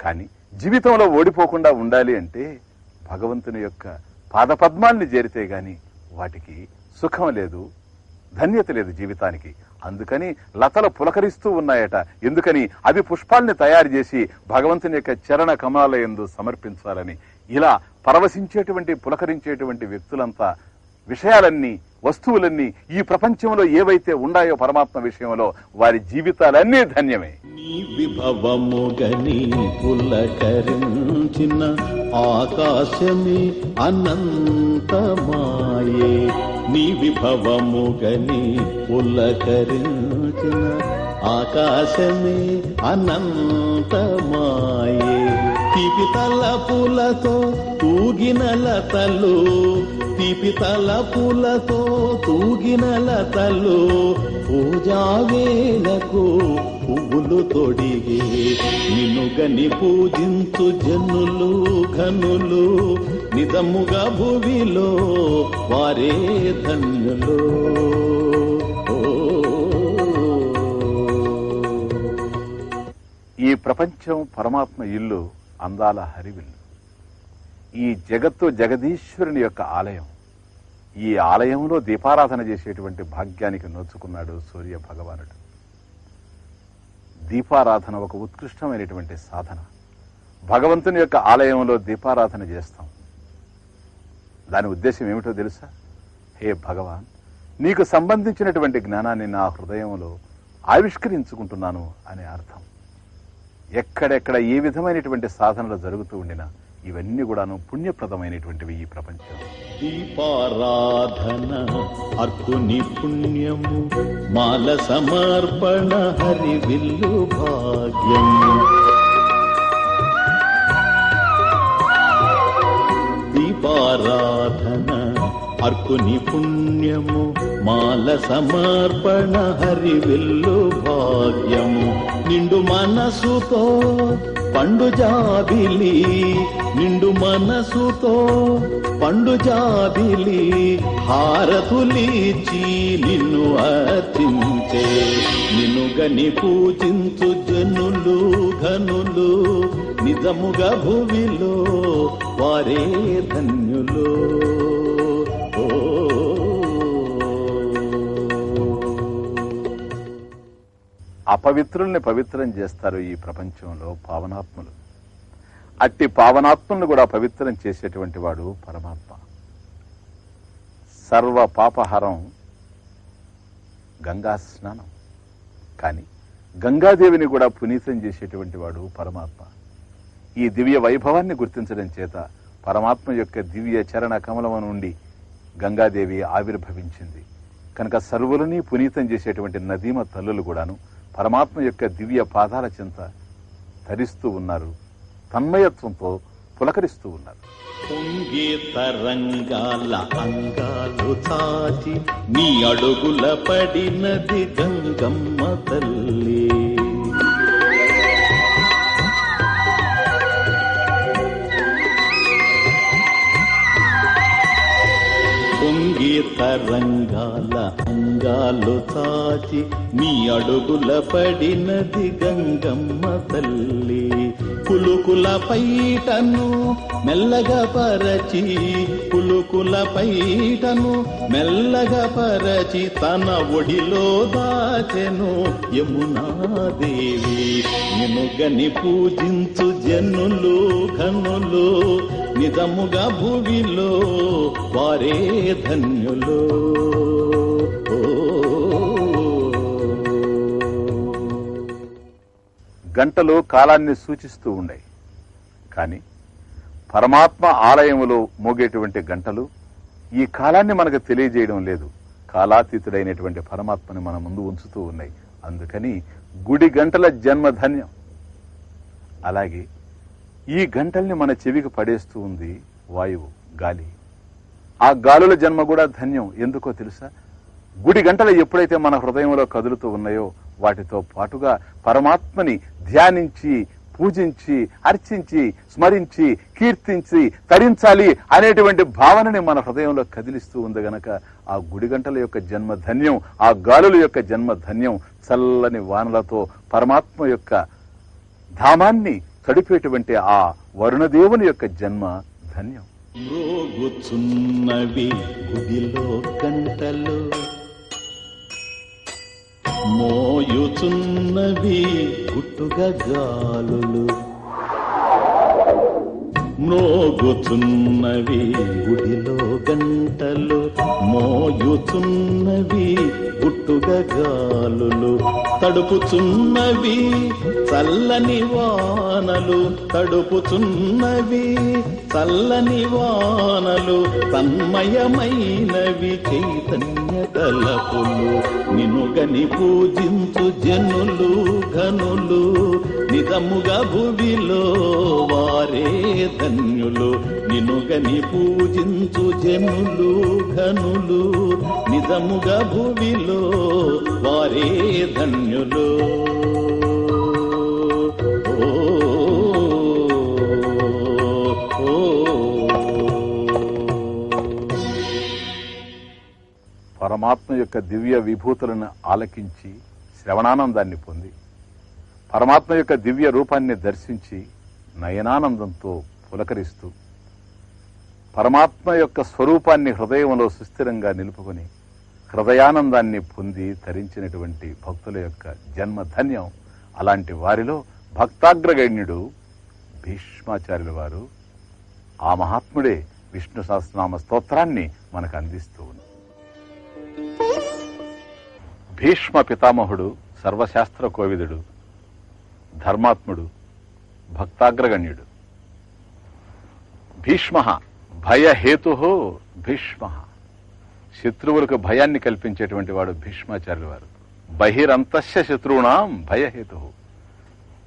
కానీ జీవితంలో ఓడిపోకుండా ఉండాలి అంటే భగవంతుని యొక్క పాదపద్మాల్ని చేరితే గాని వాటికి సుఖం లేదు ధన్యత లేదు జీవితానికి. అందుకని లతలు పులకరిస్తూ ఉన్నాయట. ఎందుకని అవి పుష్పాల్ని తయారు చేసి భగవంతుని యొక్క చరణ కమలాల సమర్పించాలని ఇలా పరవశించేటువంటి పులకరించేటువంటి వ్యక్తులంతా విషయాలన్నీ వస్తువులన్నీ ఈ ప్రపంచంలో ఏవైతే ఉన్నాయో పరమాత్మ విషయంలో వారి జీవితాలన్నీ ధన్యమే. నీ విభవముగని పులకరించిన ఆకాశమే అనంతమాయే. నీ విభవముగని పులకరించిన ఆకాశమే అనంతమాయే. తీపి తలపులతో తూగిన లతలు తీపి తలపులతో తూగిన లతలు పూజా వేలకు పువ్వులు తొడిగి నిన్ను పూజించు జనులు ఘనులు నిజముగా భువిలో వారే ధన్యులు. ఓ. ఈ ప్రపంచం పరమాత్మ ఇల్లు అందాల హరివిల్లు. ఈ జగత్తు జగదీశ్వరుని యొక్క ఆలయం. ఈ ఆలయంలో దీపారాధన చేసేటువంటి భాగ్యానికి నోచుకున్నాడు సూర్య భగవానుడు. దీపారాధన ఒక ఉత్కృష్టమైనటువంటి సాధన. భగవంతుని యొక్క ఆలయంలో దీపారాధన చేస్తాం. దాని ఉద్దేశం ఏమిటో తెలుసా? హే భగవాన్ నీకు సంబంధించినటువంటి జ్ఞానాన్ని నా హృదయంలో ఆవిష్కరించుకుంటున్నాను అనే అర్థం. ఎక్కడెక్కడ ఏ విధమైనటువంటి సాధనలు జరుగుతూ ఉండినా ఇవన్నీ కూడాను పుణ్యప్రదమైనటువంటివి ఈ ప్రపంచం. దీపారాధన అర్కుని పుణ్యము మాల సమర్పణ హరి విల్లు భాగ్యం. దీపారాధన అర్కుని పుణ్యము మాల సమర్పణ హరి విల్లు భాగ్యము. నిండు మనసుతో పండు జాబిలి. నిండు మనసుతో పండు జాబిలి. హారతులిచి నిన్ను అర్చించే. నిన్ను గని పూజించు జనులు ఘనులు నిజముగా భువిలో వారే ధన్యులు. ఓ అపవిత్రుల్ని పవిత్రం చేస్తారు ఈ ప్రపంచంలో పావనాత్ములు. అట్టి పావనాత్ముల్ని కూడా పవిత్రం చేసేటువంటి వాడు పరమాత్మ. సర్వ పాపహరం గంగా స్నానం. కానీ గంగాదేవిని కూడా పునీతం చేసేటువంటి వాడు పరమాత్మ. ఈ దివ్య వైభవాన్ని గుర్తించడం చేత పరమాత్మ యొక్క దివ్య చరణ కమలము నుండి గంగాదేవి ఆవిర్భవించింది. కనుక సర్వులని పునీతం చేసేటువంటి నదీమ తల్లులు కూడాను పరమాత్మ యొక్క దివ్య పాదాల చింత ధరిస్తూ ఉన్నారు. తన్మయత్వంతో పులకరిస్తూ ఉన్నారు. పొంగే తరంగాల అంగాలు చాచి నీ అడుగుల పడినది గంగమ్మ తల్లి. పొంగే తరంగాల అంగాలు చాచి నీ అడుగుల పడినది గంగమ్మ తల్లి. పులుకుల పైటను మెల్లగా పరచి పులుకుల పైటను మెల్లగా పరచి తన ఒడిలో దాచెను యమునాదేవి. నినుగని పూజించు జనులు ఘనులు నిజముగా భువిలో వారే ధన్యులు. గంటలు కాలాన్ని సూచిస్తూ ఉన్నాయి కానీ పరమాత్మ ఆలయములో మోగేటువంటి గంటలు ఈ కాలాన్ని మనకు తెలియజేయడం లేదు. కాలాతీతుడైనటువంటి పరమాత్మని మన ముందు ఉంచుతూ ఉన్నాయి. అందుకని గుడి గంటల జన్మధన్యం. అలాగే ఈ గంటల్ని మన చెవికి పడేస్తూ ఉంది వాయువు గాలి. ఆ గాలుల జన్మ కూడా ధన్యం. ఎందుకో తెలుసా? గుడి గంటలు ఎప్పుడైతే మన హృదయంలో కదులుతూ ఉన్నాయో వాటితో పాటుగా పరమాత్మని ధ్యానించి పూజించి అర్చించి స్మరించి కీర్తించి తరించాలి అనేటువంటి భావనని మన హృదయంలో కదిలిస్తూ ఉంది గనక ఆ గుడి గంటల యొక్క జన్మ ధన్యం ఆ గాలుల యొక్క జన్మ ధన్యం చల్లని వానలతో పరమాత్మ యొక్క ధామాన్ని తడిపేటువంటి ఆ వరుణదేవుని యొక్క జన్మ ధన్యం గుడిలో గంటలు మోయుచున్నవి పుట్టుక గాలులు. మ్రోగుచున్నవి గుడిలో గంటలు. మోయుచున్నవి గుట్టుగా గాలులు. తడుపుచున్నవి చల్లని వానలు. తడుపుచున్నవి చల్లని వానలు. తన్మయమైనవి చైతన్య తలపులు నినుగని పూజించు జనులు ఘనులు నిజముగా భువిలో వారే ధన్యులు. నినుగని పూజించు జనులు ఘనులు నిజముగా భువిలో వారే ధన్యులు. ఓ, పరమాత్మ యొక్క దివ్య విభూతులను ఆలకించి శ్రవణానందాన్ని పొంది పరమాత్మ యొక్క దివ్య రూపాన్ని దర్శించి నయనానందంతో పులకరిస్తూ పరమాత్మ యొక్క స్వరూపాన్ని హృదయంలో సుస్థిరంగా నిలుపుకొని హృదయానందాన్ని పొంది తరించినటువంటి భక్తుల యొక్క జన్మ ధన్యం అలాంటి వారిలో భక్తాగ్రగణ్యుడు భీష్మాచార్యుల వారు ఆ మహాత్ముడే విష్ణు సహస్రనామ స్తోత్రాన్ని మనకు అందిస్తూ ఉంది భీష్మ పితామహుడు సర్వశాస్త్ర కోవిదుడు ధర్మాత్ముడు భక్తాగ్రగణ్యుడు. భీష్మ భయహేతు భీష్మ. శత్రువులకు భయాన్ని కల్పించేటువంటి వాడు భీష్మాచార్యులు వారు. బహిరంతస్య శత్రువునాం భయహేతు.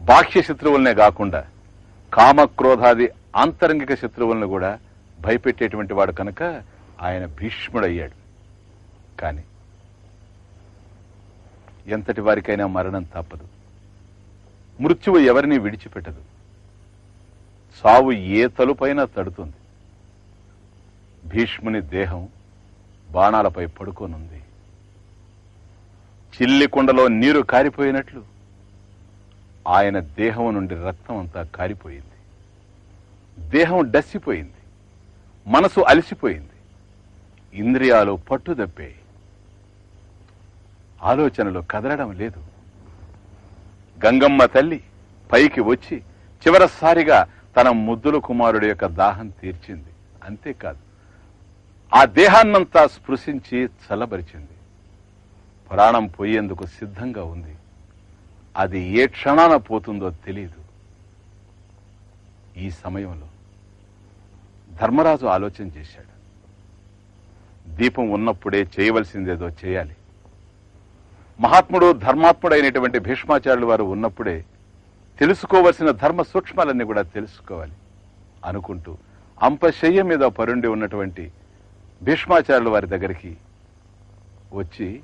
బాహ్య శత్రువులనే కాకుండా కామక్రోధాది ఆంతరంగిక శత్రువులను కూడా భయపెట్టేటువంటి వాడు కనుక ఆయన భీష్ముడయ్యాడు. కానీ ఎంతటి వారికైనా మరణం తప్పదు. మృత్యువు ఎవరిని విడిచిపెట్టదు. సావు ఏ తలుపైనా తడుతుంది. భీష్ముని దేహం బాణాలపై పడుకోనుంది. చిల్లికొండలో నీరు కారిపోయినట్లు ఆయన దేహం నుండి రక్తం అంతా కారిపోయింది. దేహం డస్సిపోయింది. మనసు అలసిపోయింది. ఇంద్రియాలు పట్టుదప్పాయి ఆలోచనలు కదలడం లేదు. గంగమ్మ తల్లి పైకి వచ్చి చివరిసారిగా తన ముద్దుల కుమారుడి యొక్క దాహం తీర్చింది. అంతేకాదు ఆ దేహాన్నంతా స్పృశించి చల్లబరిచింది. ప్రాణం పోయేందుకు సిద్ధంగా ఉంది. అది ఏ క్షణాన పోతుందో తెలియదు ఈ సమయంలో ధర్మరాజు ఆలోచన చేశాడు. దీపం ఉన్నప్పుడే చేయవలసిందేదో చేయాలి. మహాత్ముడు ధర్మాత్ముడైనటువంటి భీష్మాచార్యులు వారు ఉన్నప్పుడే తెలుసుకోవలసిన ధర్మ సూక్ష్మాలన్నీ కూడా తెలుసుకోవాలి అనుకుంటూ అంపశయ్య మీద పరుండి ఉన్నటువంటి భీష్మాచార్యుల వారి దగ్గరికి వచ్చి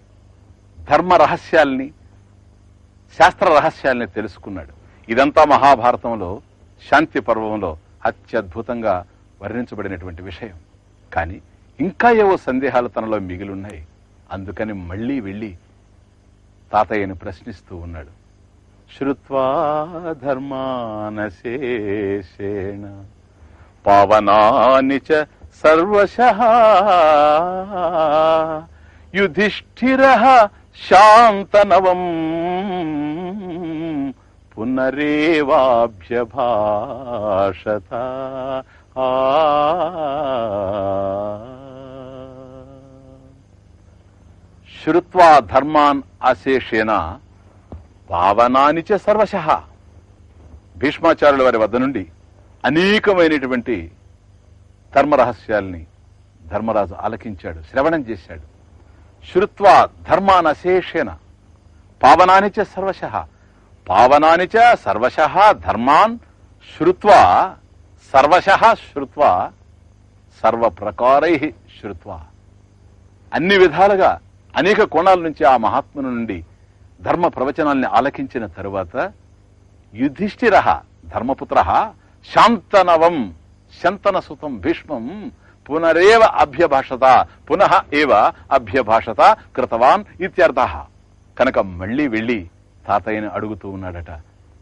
ధర్మ రహస్యాల్ని శాస్త్ర రహస్యాల్ని తెలుసుకున్నాడు. ఇదంతా మహాభారతంలో శాంతి పర్వంలో అత్యద్భుతంగా వర్ణించబడినటువంటి విషయం. కానీ ఇంకా ఏవో సందేహాలు తనలో మిగిలిన్నాయి అందుకని మళ్ళీ వెళ్ళి తాతయ్యను ప్రశ్నిస్తూ ఉన్నాడు. శ్రుత్వా ధర్మానశేషేణ పావనాని చ సర్వశః యుధిష్ఠిర శాంతనవం పునరేవాభ్యభాషత. ఆ శ్రుత్వా ధర్మాన్ అశేషేణ పావనాని చ సర్వశః భీష్మాచార్యుల వారి వద్ద నుండి అనేకమైనటువంటి ధర్మరహస్యాల్ని ధర్మరాజు ఆలకించాడు శ్రవణం చేశాడు. శ్రుత్వా ధర్మాన్ అశేషేణ పావనాని చ సర్వశః। పావనాని చ సర్వశః ధర్మాన్ శ్రుత్వా సర్వశ శ్రుత్వా సర్వ ప్రకారై శ్రుత్వా అన్ని విధాలుగా అనేక కోణాల నుంచి ఆ మహాత్ముని నుండి ధర్మ ప్రవచనాల్ని ఆలకించిన తరువాత యుధిష్ఠిర ధర్మపుత్ర శాంతనవం శంతనసుతం భీష్మం పునరేవ అభ్యభాషత పునః ఏవ అభ్యభాషత కృతవాన్ ఇత్యర్థ. కనుక మళ్ళీ వెళ్ళి తాతయ్యని అడుగుతూ ఉన్నాడట.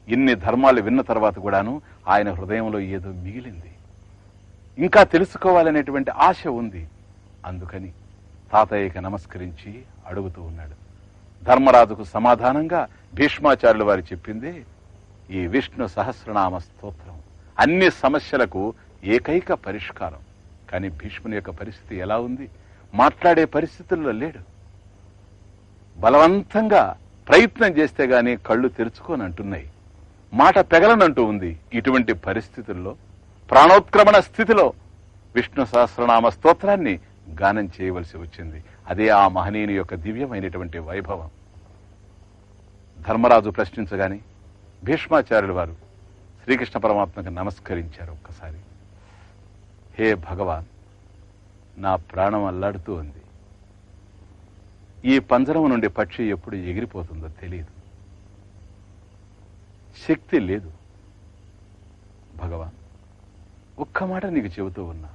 ఇన్ని ధర్మాలు విన్న తర్వాత కూడాను ఆయన హృదయంలో ఏదో మిగిలింది. ఇంకా తెలుసుకోవాలనేటువంటి ఆశ ఉంది. అందుకని తాతయ్యకి నమస్కరించి అడుగుతూ ఉన్నాడు. ధర్మరాజుకు సమాధానంగా భీష్మాచార్యులు వారు చెప్పింది ఈ విష్ణు సహస్రనామ స్తోత్రం. అన్ని సమస్యలకు ఏకైక పరిష్కారం. కానీ భీష్ముని యొక్క పరిస్థితి ఎలా ఉంది? మాట్లాడే పరిస్థితుల్లో లేడు. బలవంతంగా ప్రయత్నం చేస్తే గాని కళ్ళు తెరుచుకొని అంటున్నాయి మాట పెగలనంటూ ఉంది ఇటువంటి పరిస్థితుల్లో. ప్రాణోత్క్రమణ స్థితిలో విష్ణు సహస్రనామ స్తోత్రాన్ని గానం చేయవలసి వచ్చింది. అదే ఆ మహనీయుని యొక్క దివ్యమైనటువంటి వైభవం. ధర్మరాజు ప్రశ్నించగాని భీష్మాచార్యులు వారు శ్రీకృష్ణ పరమాత్మకు నమస్కరించారు ఒక్కసారి. హే భగవాన్ నా ప్రాణం అల్లాడుతూ ఉంది. ఈ పంజరం నుండి పక్షి ఎప్పుడు ఎగిరిపోతుందో తెలియదు. శక్తి లేదు. భగవాన్ ఒక్క మాట నీకు చెబుతూ ఉన్నా.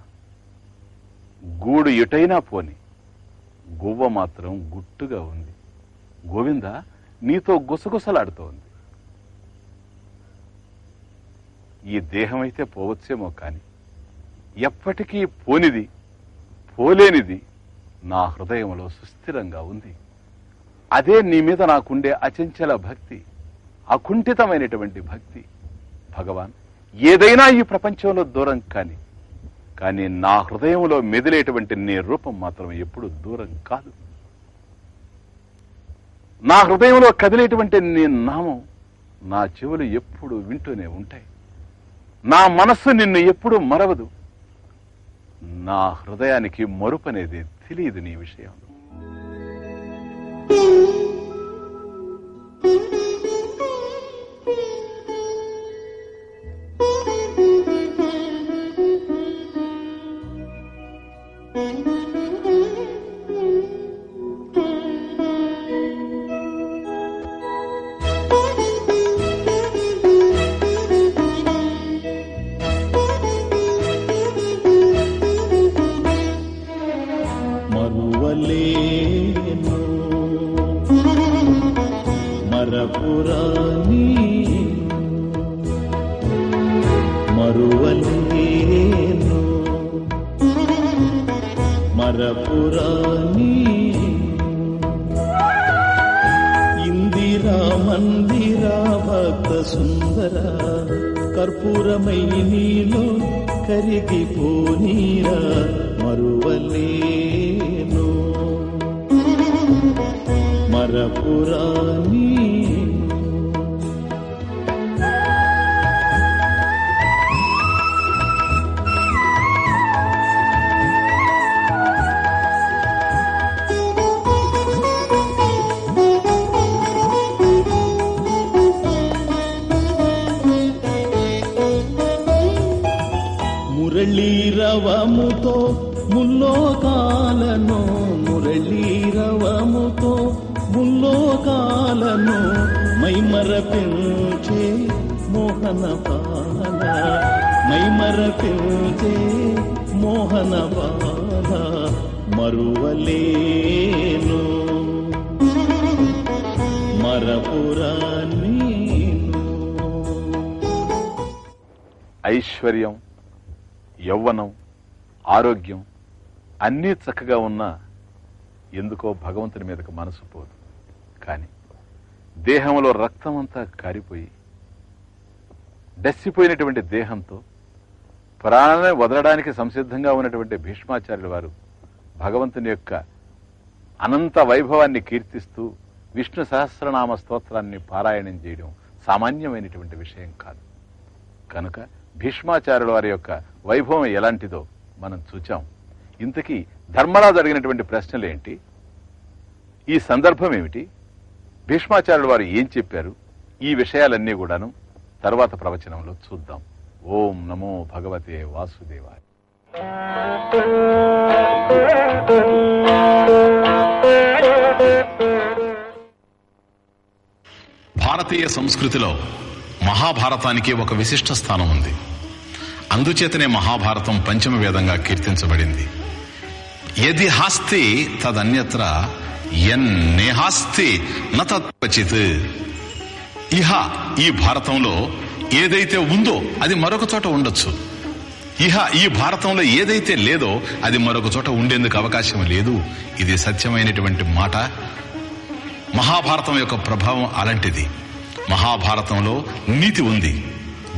గూడు ఎటైనా పోని. గువ్వ మాత్రం గుట్టుగా ఉంది. గోవింద నీతో గుసగుసలాడుతోంది. ఈ దేహమైతే పోవచ్చేమో కాని ఎప్పటికీ పోనిది పోలేనిది నా హృదయంలో సుస్థిరంగా ఉంది. అదే నీ మీద నాకుండే అచంచల భక్తి అకుంఠితమైనటువంటి భక్తి. భగవాన్ ఏదైనా ఈ ప్రపంచంలో దూరం కాని కానీ నా హృదయంలో మెదిలేటువంటి నీ రూపం మాత్రం ఎప్పుడు దూరం కాదు. నా హృదయంలో కదిలేటువంటి నీ నామం నా చెవులు ఎప్పుడు వింటూనే ఉంటాయి. నా మనస్సు నిన్ను ఎప్పుడు మరవదు. నా హృదయానికి మరుపనేది తెలియదు నీ విషయంలో. ఐశ్వర్యం యవ్వనం ఆరోగ్యం అన్నీ చక్కగా ఉన్నా ఎందుకో భగవంతుని మీదకు మనసు పోదు. కానీ దేహంలో రక్తం అంతా కారిపోయి డస్సిపోయినటువంటి దేహంతో ప్రాణాన్ని వదలడానికి సంసిద్ధంగా ఉన్నటువంటి భీష్మాచార్యుల వారు భగవంతుని యొక్క అనంత వైభవాన్ని కీర్తిస్తూ విష్ణు సహస్రనామ స్తోత్రాన్ని పారాయణం చేయడం సామాన్యమైనటువంటి విషయం కాదు. కనుక భీష్మాచార్యుల వారి యొక్క వైభవం ఎలాంటిదో మనం చూచాం. ఇంతకీ ధర్మరాజు అడిగినటువంటి ప్రశ్నలు ఏంటి ఈ సందర్భం ఏమిటి? భీష్మాచార్యుల వారు ఏం చెప్పారు? ఈ విషయాలన్నీ కూడాను తర్వాత ప్రవచనంలో చూద్దాం. ఓం నమో భగవతే వాసుదేవాయ. భారతీయ సంస్కృతిలో మహాభారతానికి ఒక విశిష్ట స్థానం ఉంది. అందుచేతనే మహాభారతం పంచమ వేదంగా కీర్తించబడింది. ఎది హాస్తి తదన్యత్ర ఎన్నేహాస్తి నతత్వచిత్ ఇహ ఈ భారతంలో ఏదైతే ఉందో అది మరొక చోట ఉండొచ్చు. ఇహ ఈ భారతంలో ఏదైతే లేదో అది మరొక చోట ఉండేందుకు అవకాశం లేదు. ఇది సత్యమైనటువంటి మాట. మహాభారతం యొక్క ప్రభావం అలాంటిది. మహాభారతంలో నీతి ఉంది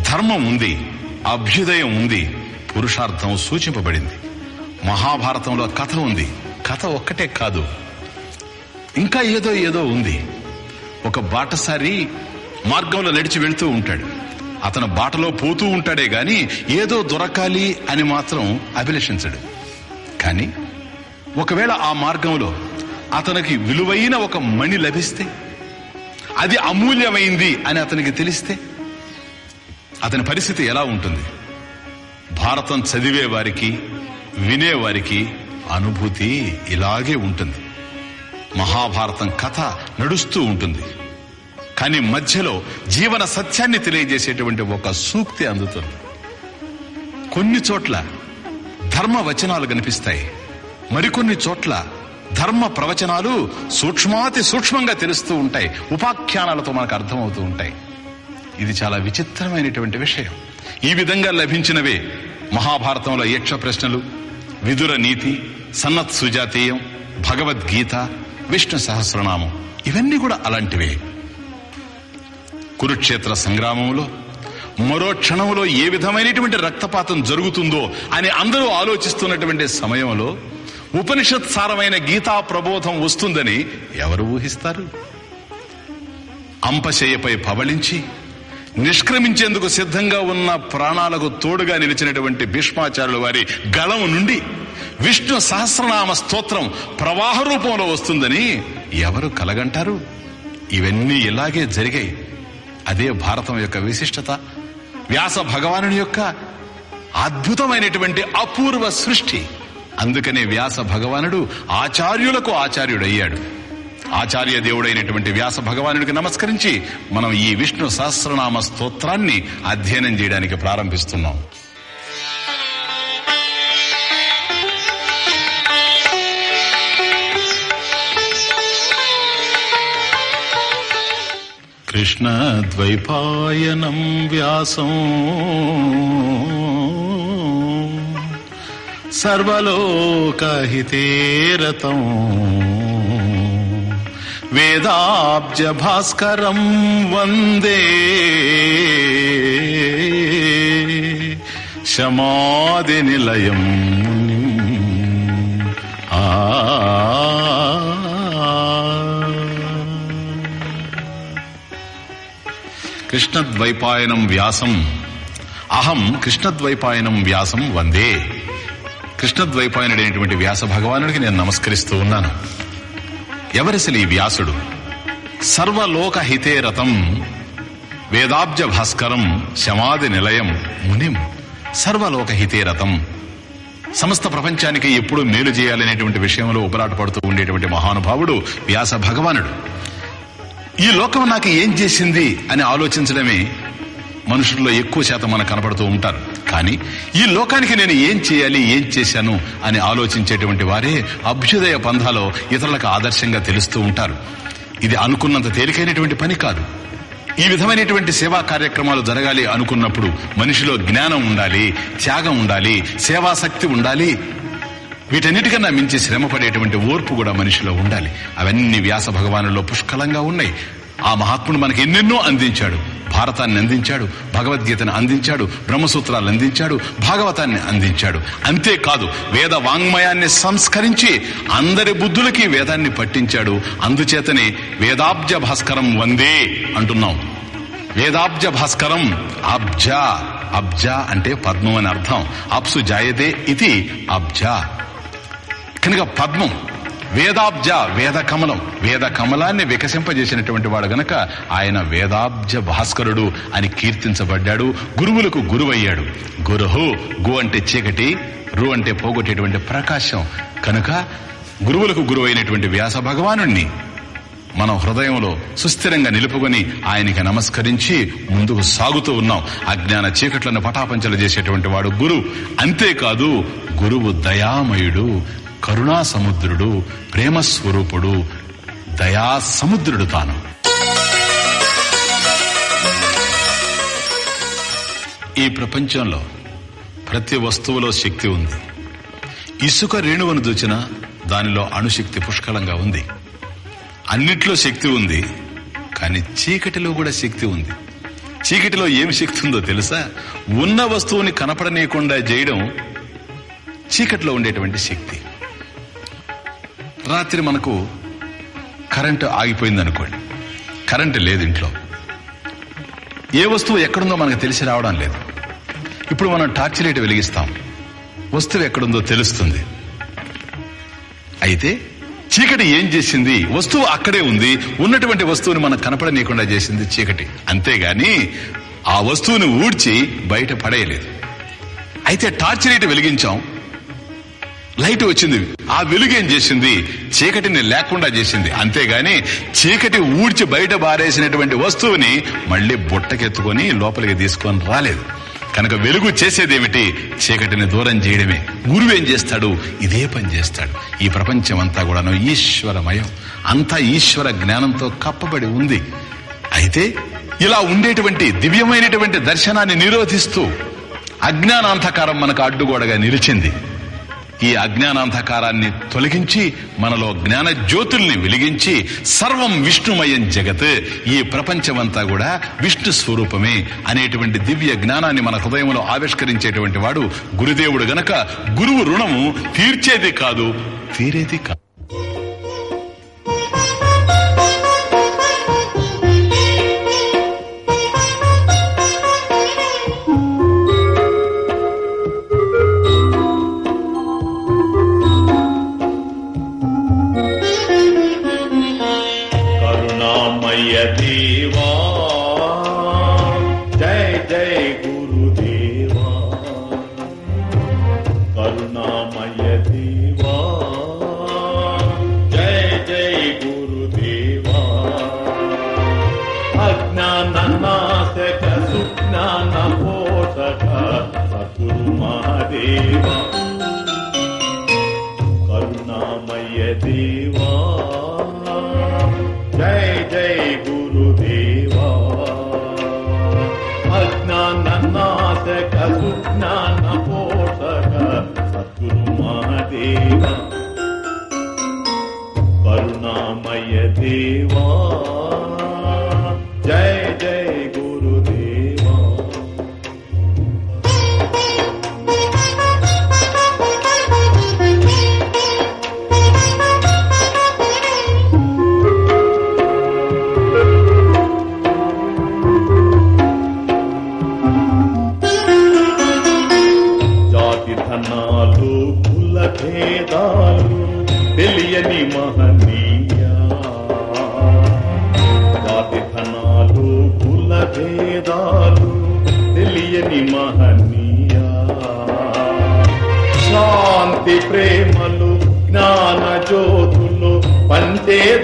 ధర్మం ఉంది అభ్యుదయం ఉంది పురుషార్థం సూచింపబడింది. మహాభారతంలో కథ ఉంది కథ ఒక్కటే కాదు ఇంకా ఏదో ఏదో ఉంది. ఒక బాటసారి మార్గంలో నడిచి వెళ్తూ ఉంటాడు. అతను బాటలో పోతూ ఉంటాడే గాని ఏదో దొరకాలి అని మాత్రం అభిలషించడు. కానీ ఒకవేళ ఆ మార్గంలో అతనికి విలువైన ఒక మణి లభిస్తే అది అమూల్యమైంది అని అతనికి తెలిస్తే అతని పరిస్థితి ఎలా ఉంటుంది? భారతం చదివే వారికి వినేవారికి అనుభూతి ఇలాగే ఉంటుంది. మహాభారతం కథ నడుస్తూ ఉంటుంది. కానీ మధ్యలో జీవన సత్యాన్ని తెలియజేసేటువంటి ఒక సూక్తి అందుతుంది. కొన్ని చోట్ల ధర్మ వచనాలు కనిపిస్తాయి. మరికొన్ని చోట్ల ధర్మ ప్రవచనాలు సూక్ష్మాతి సూక్ష్మంగా తెలుస్తూ ఉంటాయి. ఉపాఖ్యానాలతో మనకు అర్థమవుతూ ఉంటాయి. ఇది చాలా విచిత్రమైనటువంటి విషయం. ఈ విధంగా లభించినవే మహాభారతంలో యక్ష ప్రశ్నలు విదుర నీతి సన్నత్ సుజాతీయం భగవద్గీత విష్ణు సహస్రనామం. ఇవన్నీ కూడా అలాంటివే. కురుక్షేత్ర సంగ్రామంలో మరో క్షణంలో ఏ విధమైనటువంటి రక్తపాతం జరుగుతుందో అని అందరూ ఆలోచిస్తున్నటువంటి సమయంలో ఉపనిషత్ సారమైన గీతా ప్రబోధం వస్తుందని ఎవరు ఊహిస్తారు? అంపశయ్యపై పవళించి నిష్క్రమించేందుకు సిద్ధంగా ఉన్న ప్రాణాలకు తోడుగా నిలిచినటువంటి భీష్మాచార్యుల వారి గళం నుండి విష్ణు సహస్రనామ స్తోత్రం ప్రవాహ రూపంలో వస్తుందని ఎవరు కలగంటారు? ఇవన్నీ ఇలాగే జరిగాయి. అదే భారతం యొక్క విశిష్టత. వ్యాస భగవానుని యొక్క అద్భుతమైనటువంటి అపూర్వ సృష్టి. అందుకనే వ్యాస భగవానుడు ఆచార్యులకు ఆచార్యుడయ్యాడు. ఆచార్య దేవుడైనటువంటి వ్యాస భగవానుడికి నమస్కరించి మనం ఈ విష్ణు సహస్రనామ స్తోత్రాన్ని అధ్యయనం చేయడానికి ప్రారంభిస్తున్నాం. కృష్ణద్వైపాయనం వ్యాసం సర్వలోకహితేరతం వేదాబ్జ భాస్కరం వందే. శమాది నిలయం. ఆ. కృష్ణద్వైపాయనం వ్యాసం. అహం కృష్ణద్వైపాయనం వ్యాసం వందే. కృష్ణద్వైపాయనుడైనటువంటి వ్యాస భగవానుడికి నేను నమస్కరిస్తూ ఉన్నాను. ఎవరిసలి ఈ వ్యాసుడు? సర్వలోక హితేరథం వేదాబ్జ భాస్కరం శమాది నిలయం మునిం సర్వలోక హితేరథం సమస్త ప్రపంచానికి ఎప్పుడు మేలు చేయాలనేటువంటి విషయంలో ఉపరాట పడుతూ ఉండేటువంటి మహానుభావుడు వ్యాస భగవానుడు. ఈ లోకం నాకు ఏం చేసింది అని ఆలోచించడమే మనుషుల్లో ఎక్కువ శాతం మనకు కనపడుతూ ఉంటారు. కానీ ఈ లోకానికి నేను ఏం చేయాలి ఏం చేశాను అని ఆలోచించేటువంటి వారే అభ్యుదయ పంథాలో ఇతరులకు ఆదర్శంగా తెలుస్తూ ఉంటారు. ఇది అనుకున్నంత తేలికైనటువంటి పని కాదు. ఈ విధమైనటువంటి సేవా కార్యక్రమాలు జరగాలి అనుకున్నప్పుడు మనిషిలో జ్ఞానం ఉండాలి త్యాగం ఉండాలి సేవాశక్తి ఉండాలి. వీటన్నిటికన్నా మించి శ్రమ పడేటువంటి ఓర్పు కూడా మనిషిలో ఉండాలి. అవన్నీ వ్యాస భగవానులో పుష్కలంగా ఉన్నాయి. ఆ మహాత్ముడు మనకి ఎన్నెన్నో అందించాడు. భారతాన్ని అందించాడు భగవద్గీతను అందించాడు బ్రహ్మసూత్రాలు అందించాడు భాగవతాన్ని అందించాడు. అంతేకాదు వేద వాంగ్మయాన్ని సంస్కరించి అందరి బుద్ధులకి వేదాన్ని పట్టించాడు. అందుచేతనే వేదాబ్జ భాస్కరం వందే అంటున్నాం. వేదాబ్జ భాస్కరం అబ్జ అబ్జ అంటే పద్మం అని అర్థం. అప్సు జాయతే ఇది అబ్జ. కనుక పద్మం వేదాబ్జ వేద కమలం వేద కమలాన్ని వికసింపజేసినటువంటి వాడు గనక ఆయన వేదాబ్జ భాస్కరుడు అని కీర్తించబడ్డాడు గురువులకు గురువయ్యాడు. గురుహు గు అంటే చీకటి రు అంటే పోగొట్టేటువంటి ప్రకాశం. కనుక గురువులకు గురువైనటువంటి వ్యాస భగవానుణ్ణి మనం హృదయంలో సుస్థిరంగా నిలుపుకొని ఆయనకి నమస్కరించి ముందుకు సాగుతూ ఉన్నాం. అజ్ఞాన చీకట్లను పటాపంచలు చేసేటువంటి వాడు గురు. అంతేకాదు గురువు దయామయుడు. కరుణా సముద్రుడు ప్రేమ స్వరూపుడు దయా సముద్రుడు తాను. ఈ ప్రపంచంలో ప్రతి వస్తువులో శక్తి ఉంది. ఇసుక రేణువును దూచిన దానిలో అణుశక్తి పుష్కలంగా ఉంది. అన్నిట్లో శక్తి ఉంది కానీ చీకటిలో కూడా శక్తి ఉంది. చీకటిలో ఏమి శక్తి ఉందో తెలుసా? ఉన్న వస్తువుని కనపడనీయకుండా చేయడం చీకటిలో ఉండేటువంటి శక్తి. రాత్రి మనకు కరెంటు ఆగిపోయింది అనుకోండి కరెంటు లేదు ఇంట్లో. ఏ వస్తువు ఎక్కడుందో మనకు తెలిసి రావడం లేదు. ఇప్పుడు మనం టార్చ్ లైట్ వెలిగిస్తాం. వస్తువు ఎక్కడుందో తెలుస్తుంది. అయితే చీకటి ఏం చేసింది? వస్తువు అక్కడే ఉంది. ఉన్నటువంటి వస్తువుని మనం కనపడనీయకుండా చేసింది చీకటి. అంతేగాని ఆ వస్తువుని ఊడ్చి బయట పడేయలేదు. అయితే టార్చ్ లైట్ వెలిగించాం. లైట్ వచ్చింది. ఆ వెలుగు ఏం చేసింది? చీకటిని లేకుండా చేసింది. అంతేగాని చీకటి ఊడ్చి బయట బారేసినటువంటి వస్తువుని మళ్ళీ బుట్టకెత్తుకొని లోపలికి తీసుకొని రాలేదు. కనుక వెలుగు చేసేదేమిటి? చీకటిని దూరం చేయడమే. గురువు ఏం చేస్తాడు? ఇదే పని చేస్తాడు. ఈ ప్రపంచం అంతా కూడాను ఈశ్వరమయం. అంతా ఈశ్వర జ్ఞానంతో కప్పబడి ఉంది. అయితే ఇలా ఉండేటువంటి దివ్యమైనటువంటి దర్శనాన్ని నిరోధిస్తూ అజ్ఞానాంధకారం మనకు అడ్డుగోడగా నిలిచింది. ఈ అజ్ఞానాంధకారాన్ని తొలగించి మనలో జ్ఞాన జ్యోతుల్ని వెలిగించి సర్వం విష్ణుమయం జగత్ ఈ ప్రపంచమంతా కూడా విష్ణు స్వరూపమే అనేటువంటి దివ్య జ్ఞానాన్ని మన హృదయంలో ఆవిష్కరించేటువంటి వాడు గురుదేవుడు గనక గురువు రుణము తీర్చేది కాదు తీరేది కాదు. वर्णामय दे वा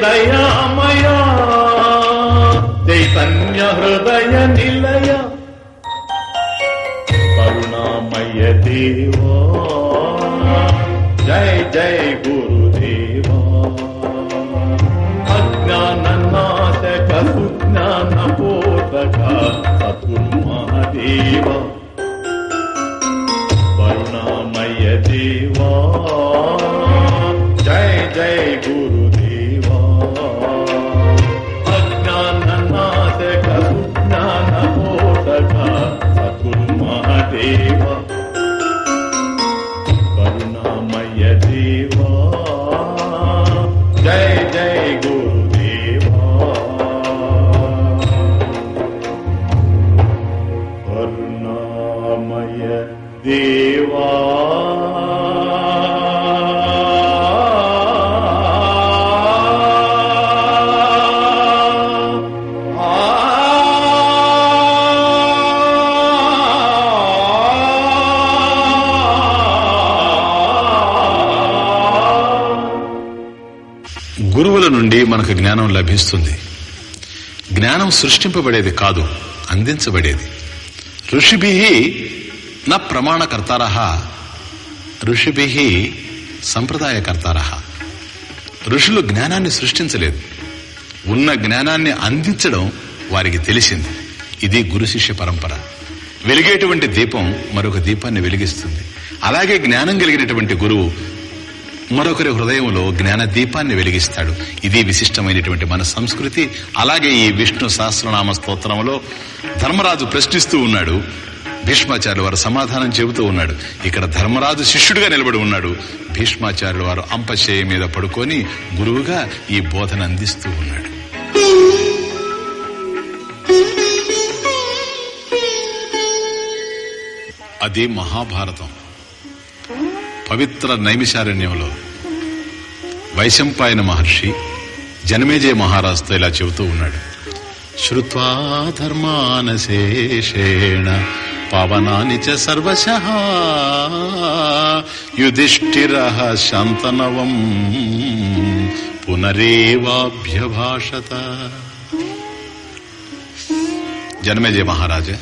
పంచే చైతన్య హృదయ నిలయ. కరుణామయ దేవా. జయ జయ గురుదేవా. అజ్ఞాన నాశక సుజ్ఞాన పోతక సద్గురు మహాదేవ కరుణామయ దేవా. జయ జయ గురు మనకు జ్ఞానం లభిస్తుంది. జ్ఞానం సృష్టింపబడేది కాదు అందించబడేది. ఋషిభి న ప్రమాణకర్తార ఋషిభి సంప్రదాయకర్తార. ఋషులు జ్ఞానాన్ని సృష్టించలేదు. ఉన్న జ్ఞానాన్ని అందించడం వారికి తెలిసింది. ఇది గురు శిష్య పరంపర. వెలిగేటువంటి దీపం మరొక దీపాన్ని వెలిగిస్తుంది. అలాగే జ్ఞానం కలిగినటువంటి గురువు మరొకరి హృదయంలో జ్ఞాన దీపాన్ని వెలిగిస్తాడు. ఇది విశిష్టమైనటువంటి మన సంస్కృతి. అలాగే ఈ విష్ణు సహస్రనామ స్తోత్రంలో ధర్మరాజు ప్రశ్నిస్తూ ఉన్నాడు. భీష్మాచార్యులు వారు సమాధానం చెబుతూ ఉన్నాడు. ఇక్కడ ధర్మరాజు శిష్యుడిగా నిలబడి ఉన్నాడు. భీష్మాచార్యులు వారు అంపశేయ మీద పడుకొని గురువుగా ఈ బోధన అందిస్తూ ఉన్నాడు. అది మహాభారతం. పవిత్ర నైమిశారణ్యంలో వైశంపాయన మహర్షి జనమేజయ మహారాజుతో ఇలా చెబుతూ ఉన్నాడు. శ్రుత్వా ధర్మానశేషేణ పవనాని చ సర్వశ యుధిష్ఠిర శాంతనవం పునరేవాభ్యభాషత. జనమేజయ మహారాజా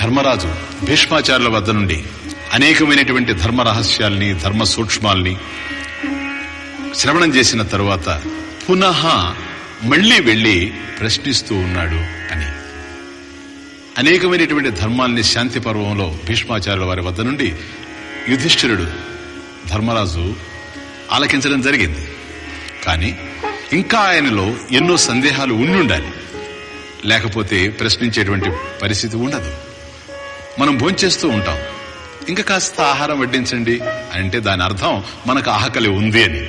ధర్మరాజు భీష్మాచార్యుల వద్ద నుండి అనేకమైనటువంటి ధర్మ రహస్యాల్ని ధర్మ సూక్ష్మాల్ని శ్రవణం చేసిన తరువాత పునః మళ్ళీ వెళ్ళి ప్రశ్నిస్తూ ఉన్నాడు అని. అనేకమైనటువంటి ధర్మాల్ని శాంతి పర్వంలో భీష్మాచార్యుల వారి వద్ద నుండి యుధిష్ఠిరుడు ధర్మరాజు ఆలకించడం జరిగింది. కానీ ఇంకా ఆయనలో ఎన్నో సందేహాలు ఉండుండాలి. లేకపోతే ప్రశ్నించేటువంటి పరిస్థితి ఉండదు. మనం భోంచేస్తూ ఉంటాం. ఇంకా కాస్త ఆహారం వడ్డించండి అంటే దాని అర్థం మనకు ఆకలి ఉంది అని.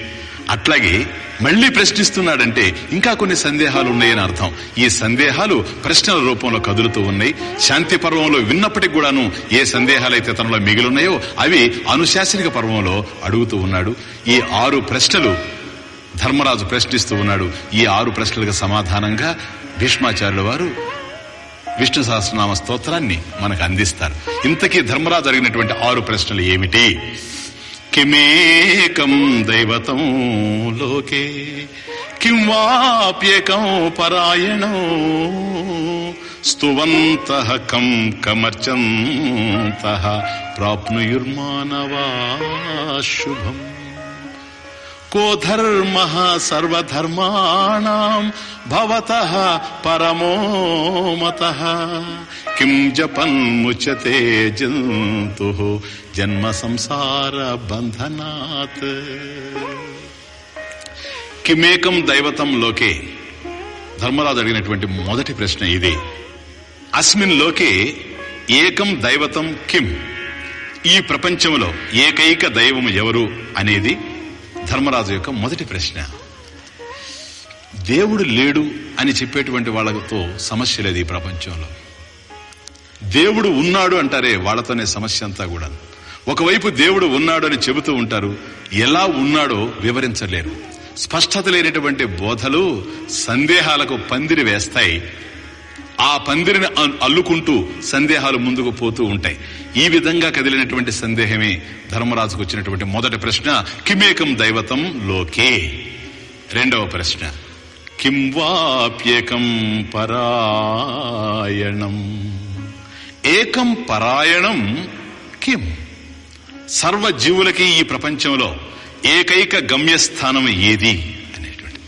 అట్లాగే మళ్ళీ ప్రశ్నిస్తున్నాడంటే ఇంకా కొన్ని సందేహాలు ఉన్నాయని అర్థం. ఈ సందేహాలు ప్రశ్నల రూపంలో కదులుతూ ఉన్నాయి. శాంతి పర్వంలో విన్నప్పటికి కూడాను ఏ సందేహాలైతే తనలో మిగిలిన్నాయో అవి అనుశాసనిక పర్వంలో అడుగుతూ ఉన్నాడు. ఈ ఆరు ప్రశ్నలు ధర్మరాజు ప్రశ్నిస్తూ ఉన్నాడు. ఈ ఆరు ప్రశ్నలకు సమాధానంగా భీష్మాచార్యుల వారు విష్ణు సహస్రనామ స్తోత్రాన్ని మనకు అందిస్తారు. ఇంతకీ ధర్మరాజు అడిగినటువంటి ఆరు ప్రశ్నలు ఏమిటి? కిమేకం దైవతం లోకే కిం వాప్యకం పరాయణం స్తువంత కం కమర్చంత ప్రాప్నుయుర్మానవా శుభం. को धर्म सर्वधर्माणाम् भवतः परमो मतः किं जपन्मुच्यते जन्तुः जन्म संसार बन्धनात् కిమేకం దైవతం లోకే ధర్మరాజు అడిగినటువంటి మొదటి ప్రశ్న ఇది అస్మిన్ లోకే ఏకం దైవతం కిం ఈ ప్రపంచంలో ఏకైక దైవం ఎవరు అనేది ధర్మరాజు యొక్క మొదటి ప్రశ్న. దేవుడు లేడు అని చెప్పేటువంటి వాళ్ళతో సమస్య లేదు ఈ ప్రపంచంలో. దేవుడు ఉన్నాడు అంటారే వాళ్ళతోనే సమస్య అంతా కూడా. ఒకవైపు దేవుడు ఉన్నాడు అని చెబుతూ ఉంటారు ఎలా ఉన్నాడో వివరించలేరు. స్పష్టత లేనటువంటి బోధలు సందేహాలకు పందిరి వేస్తాయి ఆ పందిరిని అల్లుకుంటూ సందేహాలు ముందుకు పోతూ ఉంటాయి. ఈ విధంగా కదిలినటువంటి సందేహమే ధర్మరాజుకు వచ్చినటువంటి మొదటి ప్రశ్న. కిమేకం దైవతం లోకే. రెండవ ప్రశ్న. కిం వాప్యేకం పరాయణం. ఏకం పరాయణం కిం? సర్వ జీవులకి ఈ ప్రపంచంలో ఏకైక గమ్యస్థానం ఏది? అనేటువంటి.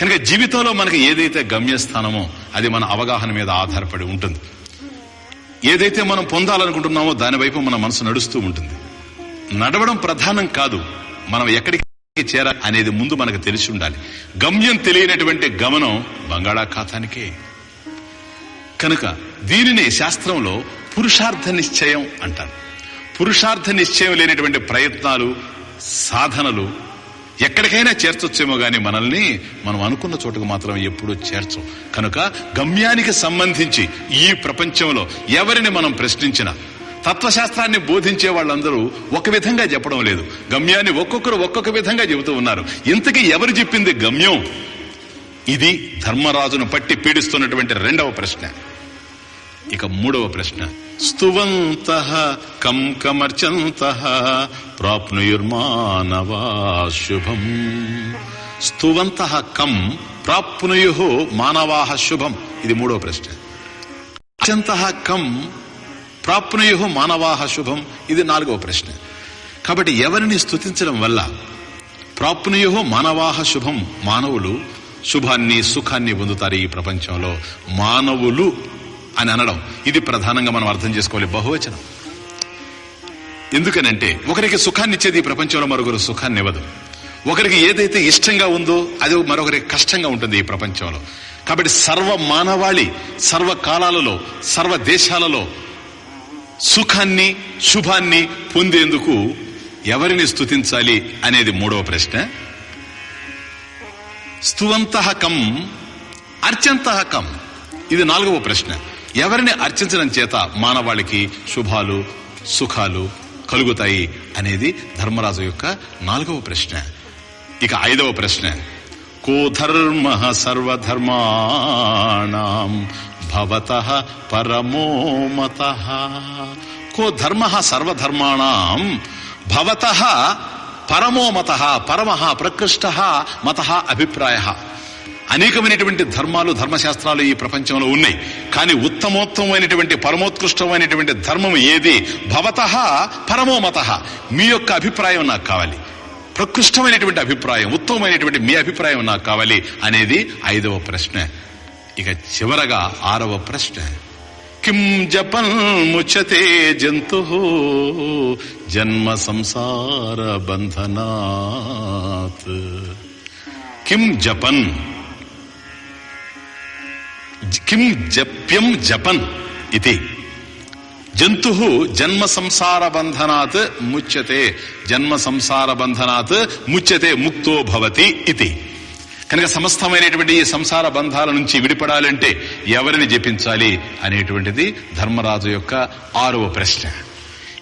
కనుక జీవితంలో మనకి ఏదైతే గమ్యస్థానమో అది మన అవగాహన మీద ఆధారపడి ఉంటుంది. ఏదైతే మనం పొందాలనుకుంటున్నామో దాని వైపు మన మనసు నడుస్తూ ఉంటుంది. నడవడం ప్రధానం కాదు మనం ఎక్కడికి చేర అనేది ముందు మనకు తెలిసి ఉండాలి. గమ్యం తెలియనటువంటి గమనం బంగాళాఖాతానికే. కనుక దీనిని శాస్త్రంలో పురుషార్థ నిశ్చయం అంటారు. పురుషార్థ నిశ్చయం లేనటువంటి ప్రయత్నాలు సాధనలు ఎక్కడికైనా చేర్చొచ్చేమో గాని మనల్ని మనం అనుకున్న చోటుకు మాత్రం ఎప్పుడూ చేర్చం. కనుక గమ్యానికి సంబంధించి ఈ ప్రపంచంలో ఎవరిని మనం ప్రశ్నించినా తత్వశాస్త్రాన్ని బోధించే వాళ్ళందరూ ఒక విధంగా చెప్పడం లేదు. గమ్యాన్ని ఒక్కొక్కరు ఒక్కొక్క విధంగా చెబుతూ ఉన్నారు. ఇంతకీ ఎవరు చెప్పింది గమ్యం? ఇది ధర్మరాజును పట్టి పీడిస్తున్నటువంటి రెండవ ప్రశ్న. ఇక మూడవ ప్రశ్న. స్తువంత కం కమర్చంత ప్రాప్నుయుర్మానవా శుభం. స్తువంత కం ప్రాప్నుయు మానవా శుభం. ఇది మూడవ ప్రశ్న. అర్చంత కం ప్రాప్నుయు మానవా శుభం. ఇది నాలుగవ ప్రశ్న. కాబట్టి ఎవరిని స్థుతించడం వల్ల ప్రాప్నుయో మానవాహ శుభం? మానవులు శుభాన్ని సుఖాన్ని పొందుతారు ఈ ప్రపంచంలో. మానవులు అని అనడం ఇది ప్రధానంగా మనం అర్థం చేసుకోవాలి. బహువచనం. ఎందుకనంటే ఒకరికి సుఖాన్ని ఇచ్చేది ఈ ప్రపంచంలో మరొకరు సుఖాన్ని ఇవ్వదు. ఒకరికి ఏదైతే ఇష్టంగా ఉందో అది మరొకరికి కష్టంగా ఉంటుంది ఈ ప్రపంచంలో. కాబట్టి సర్వ మానవాళి సర్వ కాలాలలో సర్వ దేశాలలో సుఖాన్ని శుభాన్ని పొందేందుకు ఎవరిని స్తుతించాలి అనేది మూడవ ప్రశ్న. స్తువంతహకం కం. ఇది నాలుగవ ప్రశ్న. ఎవరిని అర్చించడం చేత మానవాళికి శుభాలు సుఖాలు కలుగుతాయి అనేది ధర్మరాజు యొక్క నాలుగవ ప్రశ్న. ఇక ఐదవ ప్రశ్న. కో ధర్మ సర్వధర్మాణం భవత పరమో మత. కో ధర్మ సర్వధర్మాణం భవత పరమో మత పరమ ప్రకృష్ట మత అభిప్రాయ. అనేకమైనటువంటి ధర్మాలు ధర్మశాస్త్రాలు ఈ ప్రపంచంలో ఉన్నాయి. కానీ ఉత్తమోత్తమైనటువంటి పరమోత్కృష్టమైనటువంటి ధర్మం ఏది? భవత పరమో మత మీ యొక్క అభిప్రాయం నాకు కావాలి. ప్రకృష్టమైనటువంటి అభిప్రాయం ఉత్తమమైనటువంటి మీ అభిప్రాయం నాకు కావాలి అనేది ఐదవ ప్రశ్న. ఇక చివరగా ఆరవ ప్రశ్న. కిం జపన్ ముచ్చతే జంతు జన్మ సంసార బంధనాత్. కిం జపన్ కిం జప్యం జపన్ ఇది. జంతు జన్మ సంసార బంధనాత్ ముచ్యతే. జన్మ సంసార బంధనాత్ ముచ్యతే ముక్తో భవతి ఇది. కనుక సమస్తమైనటువంటి ఈ సంసార బంధాల నుంచి విడిపడాలంటే ఎవరిని జపించాలి అనేటువంటిది ధర్మరాజు యొక్క ఆరవ ప్రశ్న.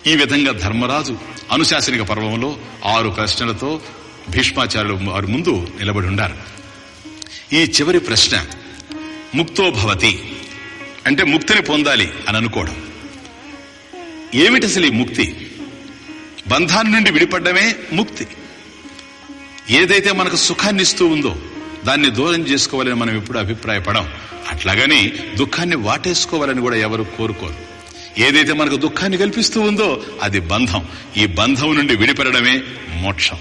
ఈ విధంగా ధర్మరాజు అనుశాసనిక పర్వంలో ఆరు ప్రశ్నలతో భీష్మాచార్యులు వారి ముందు నిలబడి ఉండారు ఈ చివరి ప్రశ్న ముక్తో భవతి. అంటే ముక్తిని పొందాలి అని అనుకోవడం. ఏమిటి అసలు ఈ ముక్తి? బంధాన్ని నుండి విడిపడ్డమే ముక్తి. ఏదైతే మనకు సుఖాన్ని ఇస్తూ ఉందో దాన్ని దూరం చేసుకోవాలని మనం ఎప్పుడు అభిప్రాయపడం. అట్లాగని దుఃఖాన్ని వాటేసుకోవాలని కూడా ఎవరు కోరుకోరు. ఏదైతే మనకు దుఃఖాన్ని కల్పిస్తూ ఉందో అది బంధం. ఈ బంధం నుండి విడిపడమే మోక్షం.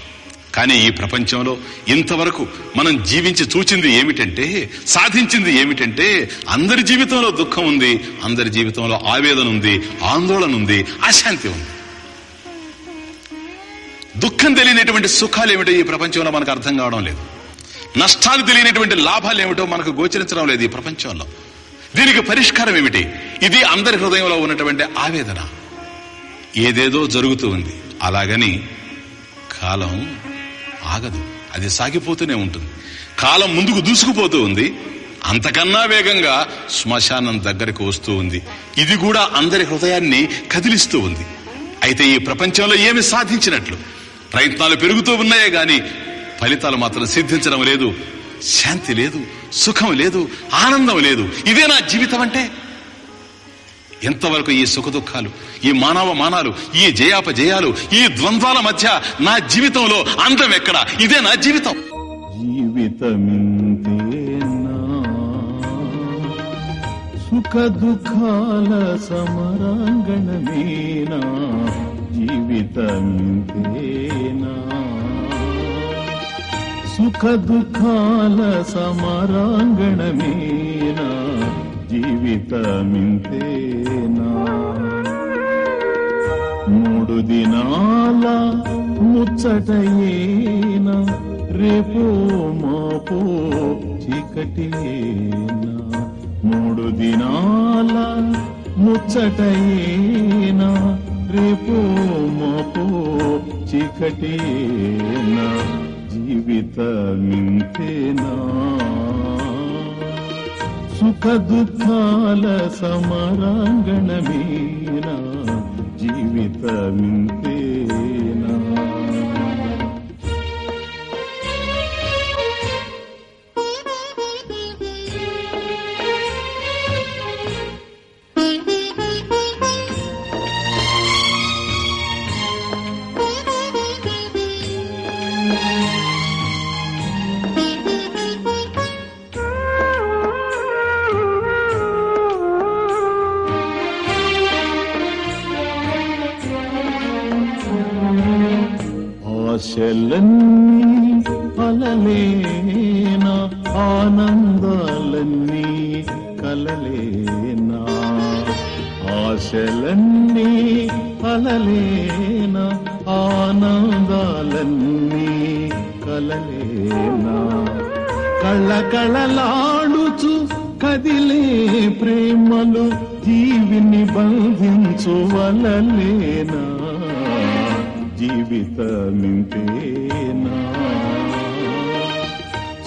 కానీ ఈ ప్రపంచంలో ఇంతవరకు మనం జీవించి చూచింది ఏమిటంటే సాధించింది ఏమిటంటే అందరి జీవితంలో దుఃఖం ఉంది అందరి జీవితంలో ఆవేదన ఉంది ఆందోళన ఉంది అశాంతి ఉంది. దుఃఖం తెలియనటువంటి సుఖాలు ఏమిటో ఈ ప్రపంచంలో మనకు అర్థం కావడం లేదు. నష్టాలు తెలియనటువంటి లాభాలు ఏమిటో మనకు గోచరించడం లేదు ఈ ప్రపంచంలో. దీనికి పరిష్కారం ఏమిటి? ఇది అందరి హృదయంలో ఉన్నటువంటి ఆవేదన. ఏదేదో జరుగుతూ ఉంది. అలాగని కాలం ఆగదు. అది సాగిపోతూనే ఉంటుంది. కాలం ముందుకు దూసుకుపోతూ ఉంది. అంతకన్నా వేగంగా శ్మశానం దగ్గరికి వస్తూ ఉంది. ఇది కూడా అందరి హృదయాన్ని కదిలిస్తూ ఉంది. అయితే ఈ ప్రపంచంలో ఏమి సాధించినట్లు? ప్రయత్నాలు పెరుగుతూ ఉన్నాయే గాని ఫలితాలు మాత్రం సిద్ధించడం లేదు. శాంతి లేదు. సుఖం లేదు. ఆనందం లేదు. ఇదే నా జీవితం అంటే? ఎంతవరకు ఈ సుఖ దుఃఖాలు ఈ మానవ మానాలు ఈ జయాపజయాలు ఈ ద్వంద్వాల మధ్య నా జీవితంలో అందం ఎక్కడ? ఇదే నా జీవితం. జీవితమింతేనా? సుఖ దుఃఖాల సమరాంగణమేనా? జీవితమింతేనా? సుఖ దుఃఖాల సమరాంగణమేనా? జీవితమింతేనా? మూడు దినాల ముచ్చటయేనా? రేపో మాపో చీకటేనా మూడు దినాల ముచ్చటయేనా? రేపో మాపో చీకటేనా జీవితమింతేనా? సుఖ దుఃఖాల సమరాంగణమేనా? జీవితమింతే ఆశలన్నీ అలలేనా ఆనందాలన్నీ కలలేనా? ఆశలన్నీ అలలేనా ఆనందాలన్నీ కలలేనా? కళ్ళకళలాడుచు కదిలే ప్రేమలు జీవిని బంధించు వలలేనా? జీవితమింతేనా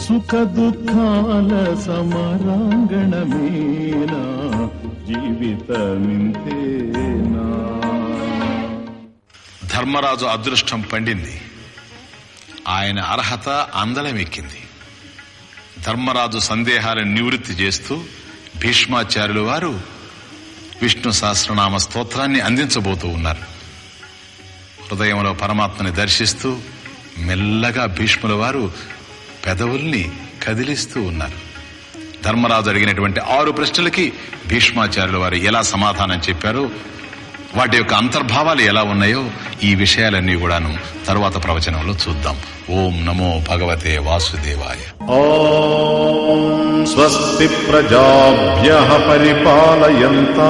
సుఖ దుఃఖాల సమరాంగణమేనా? జీవితమింతేనా ధర్మరాజు అదృష్టం పండింది. ఆయన అర్హత అందలమెక్కింది. ధర్మరాజు సందేహాలను నివృత్తి చేస్తూ భీష్మాచార్యులు వారు విష్ణు సహస్రనామ స్తోత్రాన్ని అందించబోతూ ఉన్నారు. హృదయంలో పరమాత్మని దర్శిస్తూ మెల్లగా భీష్ముల వారు పెదవుల్ని కదిలిస్తూ ఉన్నారు. ధర్మరాజు అడిగినటువంటి ఆరు ప్రశ్నలకి భీష్మాచార్యుల వారు ఎలా సమాధానం చెప్పారో వాటి యొక్క అంతర్భావాలు ఎలా ఉన్నాయో ఈ విషయాలన్నీ కూడాను తర్వాత ప్రవచనంలో చూద్దాం. ఓం నమో భగవతే వాసుదేవాయ. స్వస్తి ప్రజాభ్య పరిపాలయంతా.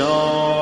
show.